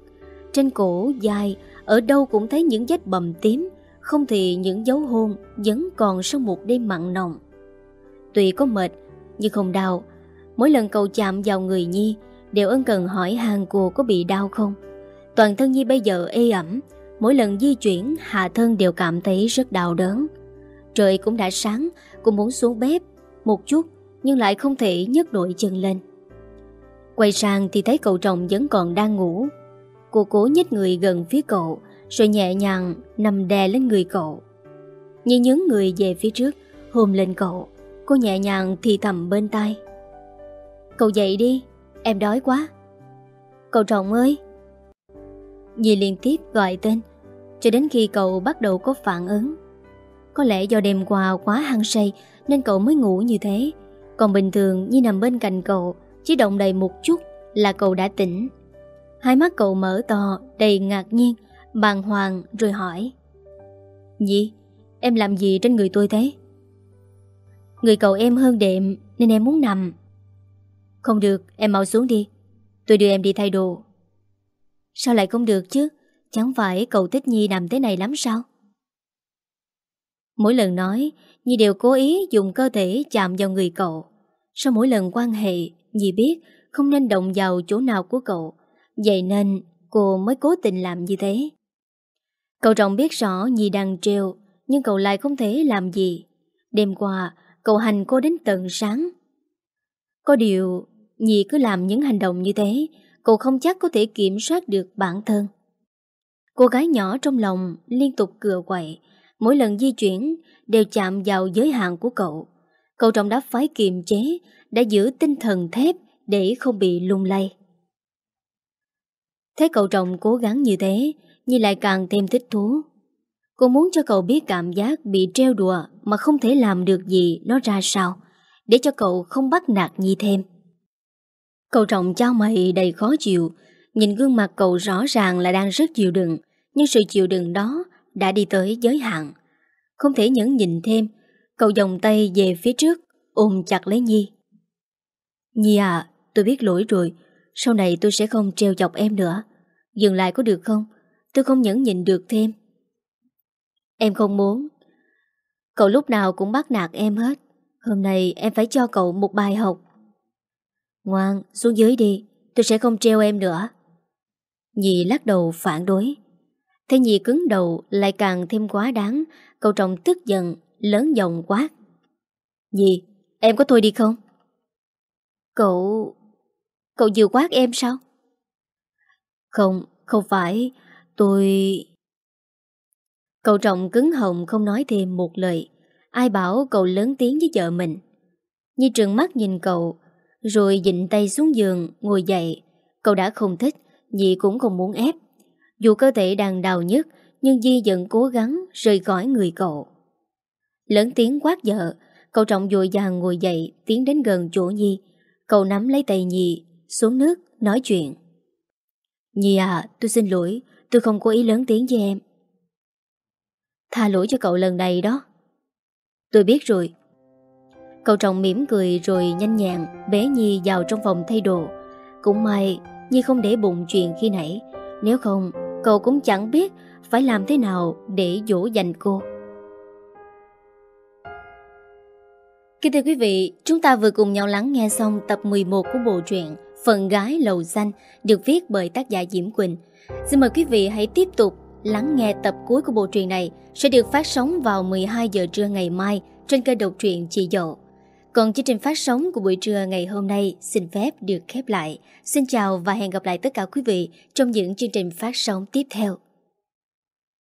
Trên cổ, dài Ở đâu cũng thấy những vết bầm tím không thì những dấu hôn vẫn còn sau một đêm mặn nồng. Tuy có mệt, nhưng không đau. Mỗi lần cậu chạm vào người Nhi, đều ân cần hỏi hàng cô có bị đau không. Toàn thân Nhi bây giờ ê ẩm, mỗi lần di chuyển hạ thân đều cảm thấy rất đau đớn. Trời cũng đã sáng, cô muốn xuống bếp một chút nhưng lại không thể nhấc nổi chân lên. Quay sang thì thấy cậu chồng vẫn còn đang ngủ. Cô cố nhích người gần phía cậu, rồi nhẹ nhàng nằm đè lên người cậu Nhi nhớ người về phía trước Hôn lên cậu Cô nhẹ nhàng thì thầm bên tai Cậu dậy đi Em đói quá Cậu trọng ơi Nhi liên tiếp gọi tên cho đến khi cậu bắt đầu có phản ứng. Có lẽ do đêm qua quá hăng say Nên cậu mới ngủ như thế. Còn bình thường Nhi nằm bên cạnh cậu Chỉ động đầy một chút là cậu đã tỉnh. Hai mắt cậu mở to Đầy ngạc nhiên Bàng hoàng rồi hỏi. Gì? Em làm gì trên người tôi thế? Người cậu em hơn đệm Nên em muốn nằm. Không được, em mau xuống đi. Tôi đưa em đi thay đồ. Sao lại không được chứ? Chẳng phải cậu thích Nhi nằm thế này lắm sao? Mỗi lần nói Nhi đều cố ý dùng cơ thể chạm vào người cậu. Sau mỗi lần quan hệ Nhi biết không nên động vào chỗ nào của cậu. Vậy nên cô mới cố tình làm như thế. Cậu trọng biết rõ Nhi đang treo Nhưng cậu lại không thể làm gì. Đêm qua Cậu hành cô đến tận sáng. Có điều, Nhi cứ làm những hành động như thế, cậu không chắc có thể kiểm soát được bản thân. Cô gái nhỏ trong lòng liên tục cựa quậy, mỗi lần di chuyển đều chạm vào giới hạn của cậu. Cậu trọng đã phái kiềm chế, đã giữ tinh thần thép để không bị lung lay. Thấy cậu trọng cố gắng như thế, Nhi lại càng thêm thích thú. Cô muốn cho cậu biết cảm giác bị treo đùa mà không thể làm được gì nó ra sao, để cho cậu không bắt nạt Nhi thêm. Cậu trọng trao mày đầy khó chịu, nhìn gương mặt cậu rõ ràng là đang rất chịu đựng, nhưng sự chịu đựng đó đã đi tới giới hạn. Không thể nhẫn nhịn thêm, cậu dòng tay về phía trước, ôm chặt lấy Nhi. Nhi à, tôi biết lỗi rồi, sau này tôi sẽ không treo chọc em nữa. Dừng lại có được không? Tôi không nhẫn nhịn được thêm. Em không muốn. Cậu lúc nào cũng bắt nạt em hết. Hôm nay em phải cho cậu một bài học. Ngoan, xuống dưới đi, tôi sẽ không treo em nữa. Nhị lắc đầu phản đối. Thế nhị cứng đầu lại càng thêm quá đáng, cậu trọng tức giận, lớn giọng quát. Nhị, em có thôi đi không? Cậu... Cậu vừa quát em sao? Không, không phải, tôi... Cậu trọng cứng hồng không nói thêm một lời. Ai bảo cậu lớn tiếng với vợ mình. Nhi trừng mắt nhìn cậu, rồi dịnh tay xuống giường, ngồi dậy. Cậu đã không thích, Nhi cũng không muốn ép. Dù cơ thể đang đau nhất, nhưng Di vẫn cố gắng rời khỏi người cậu. Lớn tiếng quát vợ, cậu trọng dội dàng ngồi dậy, tiến đến gần chỗ Nhi. Cậu nắm lấy tay Nhi, xuống nước, nói chuyện. Nhi à, tôi xin lỗi, tôi không có ý lớn tiếng với em. Tha lỗi cho cậu lần này đó. Tôi biết rồi. Cậu trọng mỉm cười rồi nhanh nhẹn bé Nhi vào trong phòng thay đồ. Cũng may Nhi không để bụng chuyện khi nãy. Nếu không, cậu cũng chẳng biết phải làm thế nào để dỗ dành cô. Kính thưa quý vị, chúng ta vừa cùng nhau lắng nghe xong tập 11 của bộ truyện Phần Gái Lầu Xanh được viết bởi tác giả Diễm Quỳnh. Xin mời quý vị hãy tiếp tục lắng nghe tập cuối của bộ truyện này sẽ được phát sóng vào 12 giờ trưa ngày mai trên kênh độc truyện Chị Dậu. Còn chương trình phát sóng của buổi trưa ngày hôm nay xin phép được khép lại. Xin chào và hẹn gặp lại tất cả quý vị trong những chương trình phát sóng tiếp theo.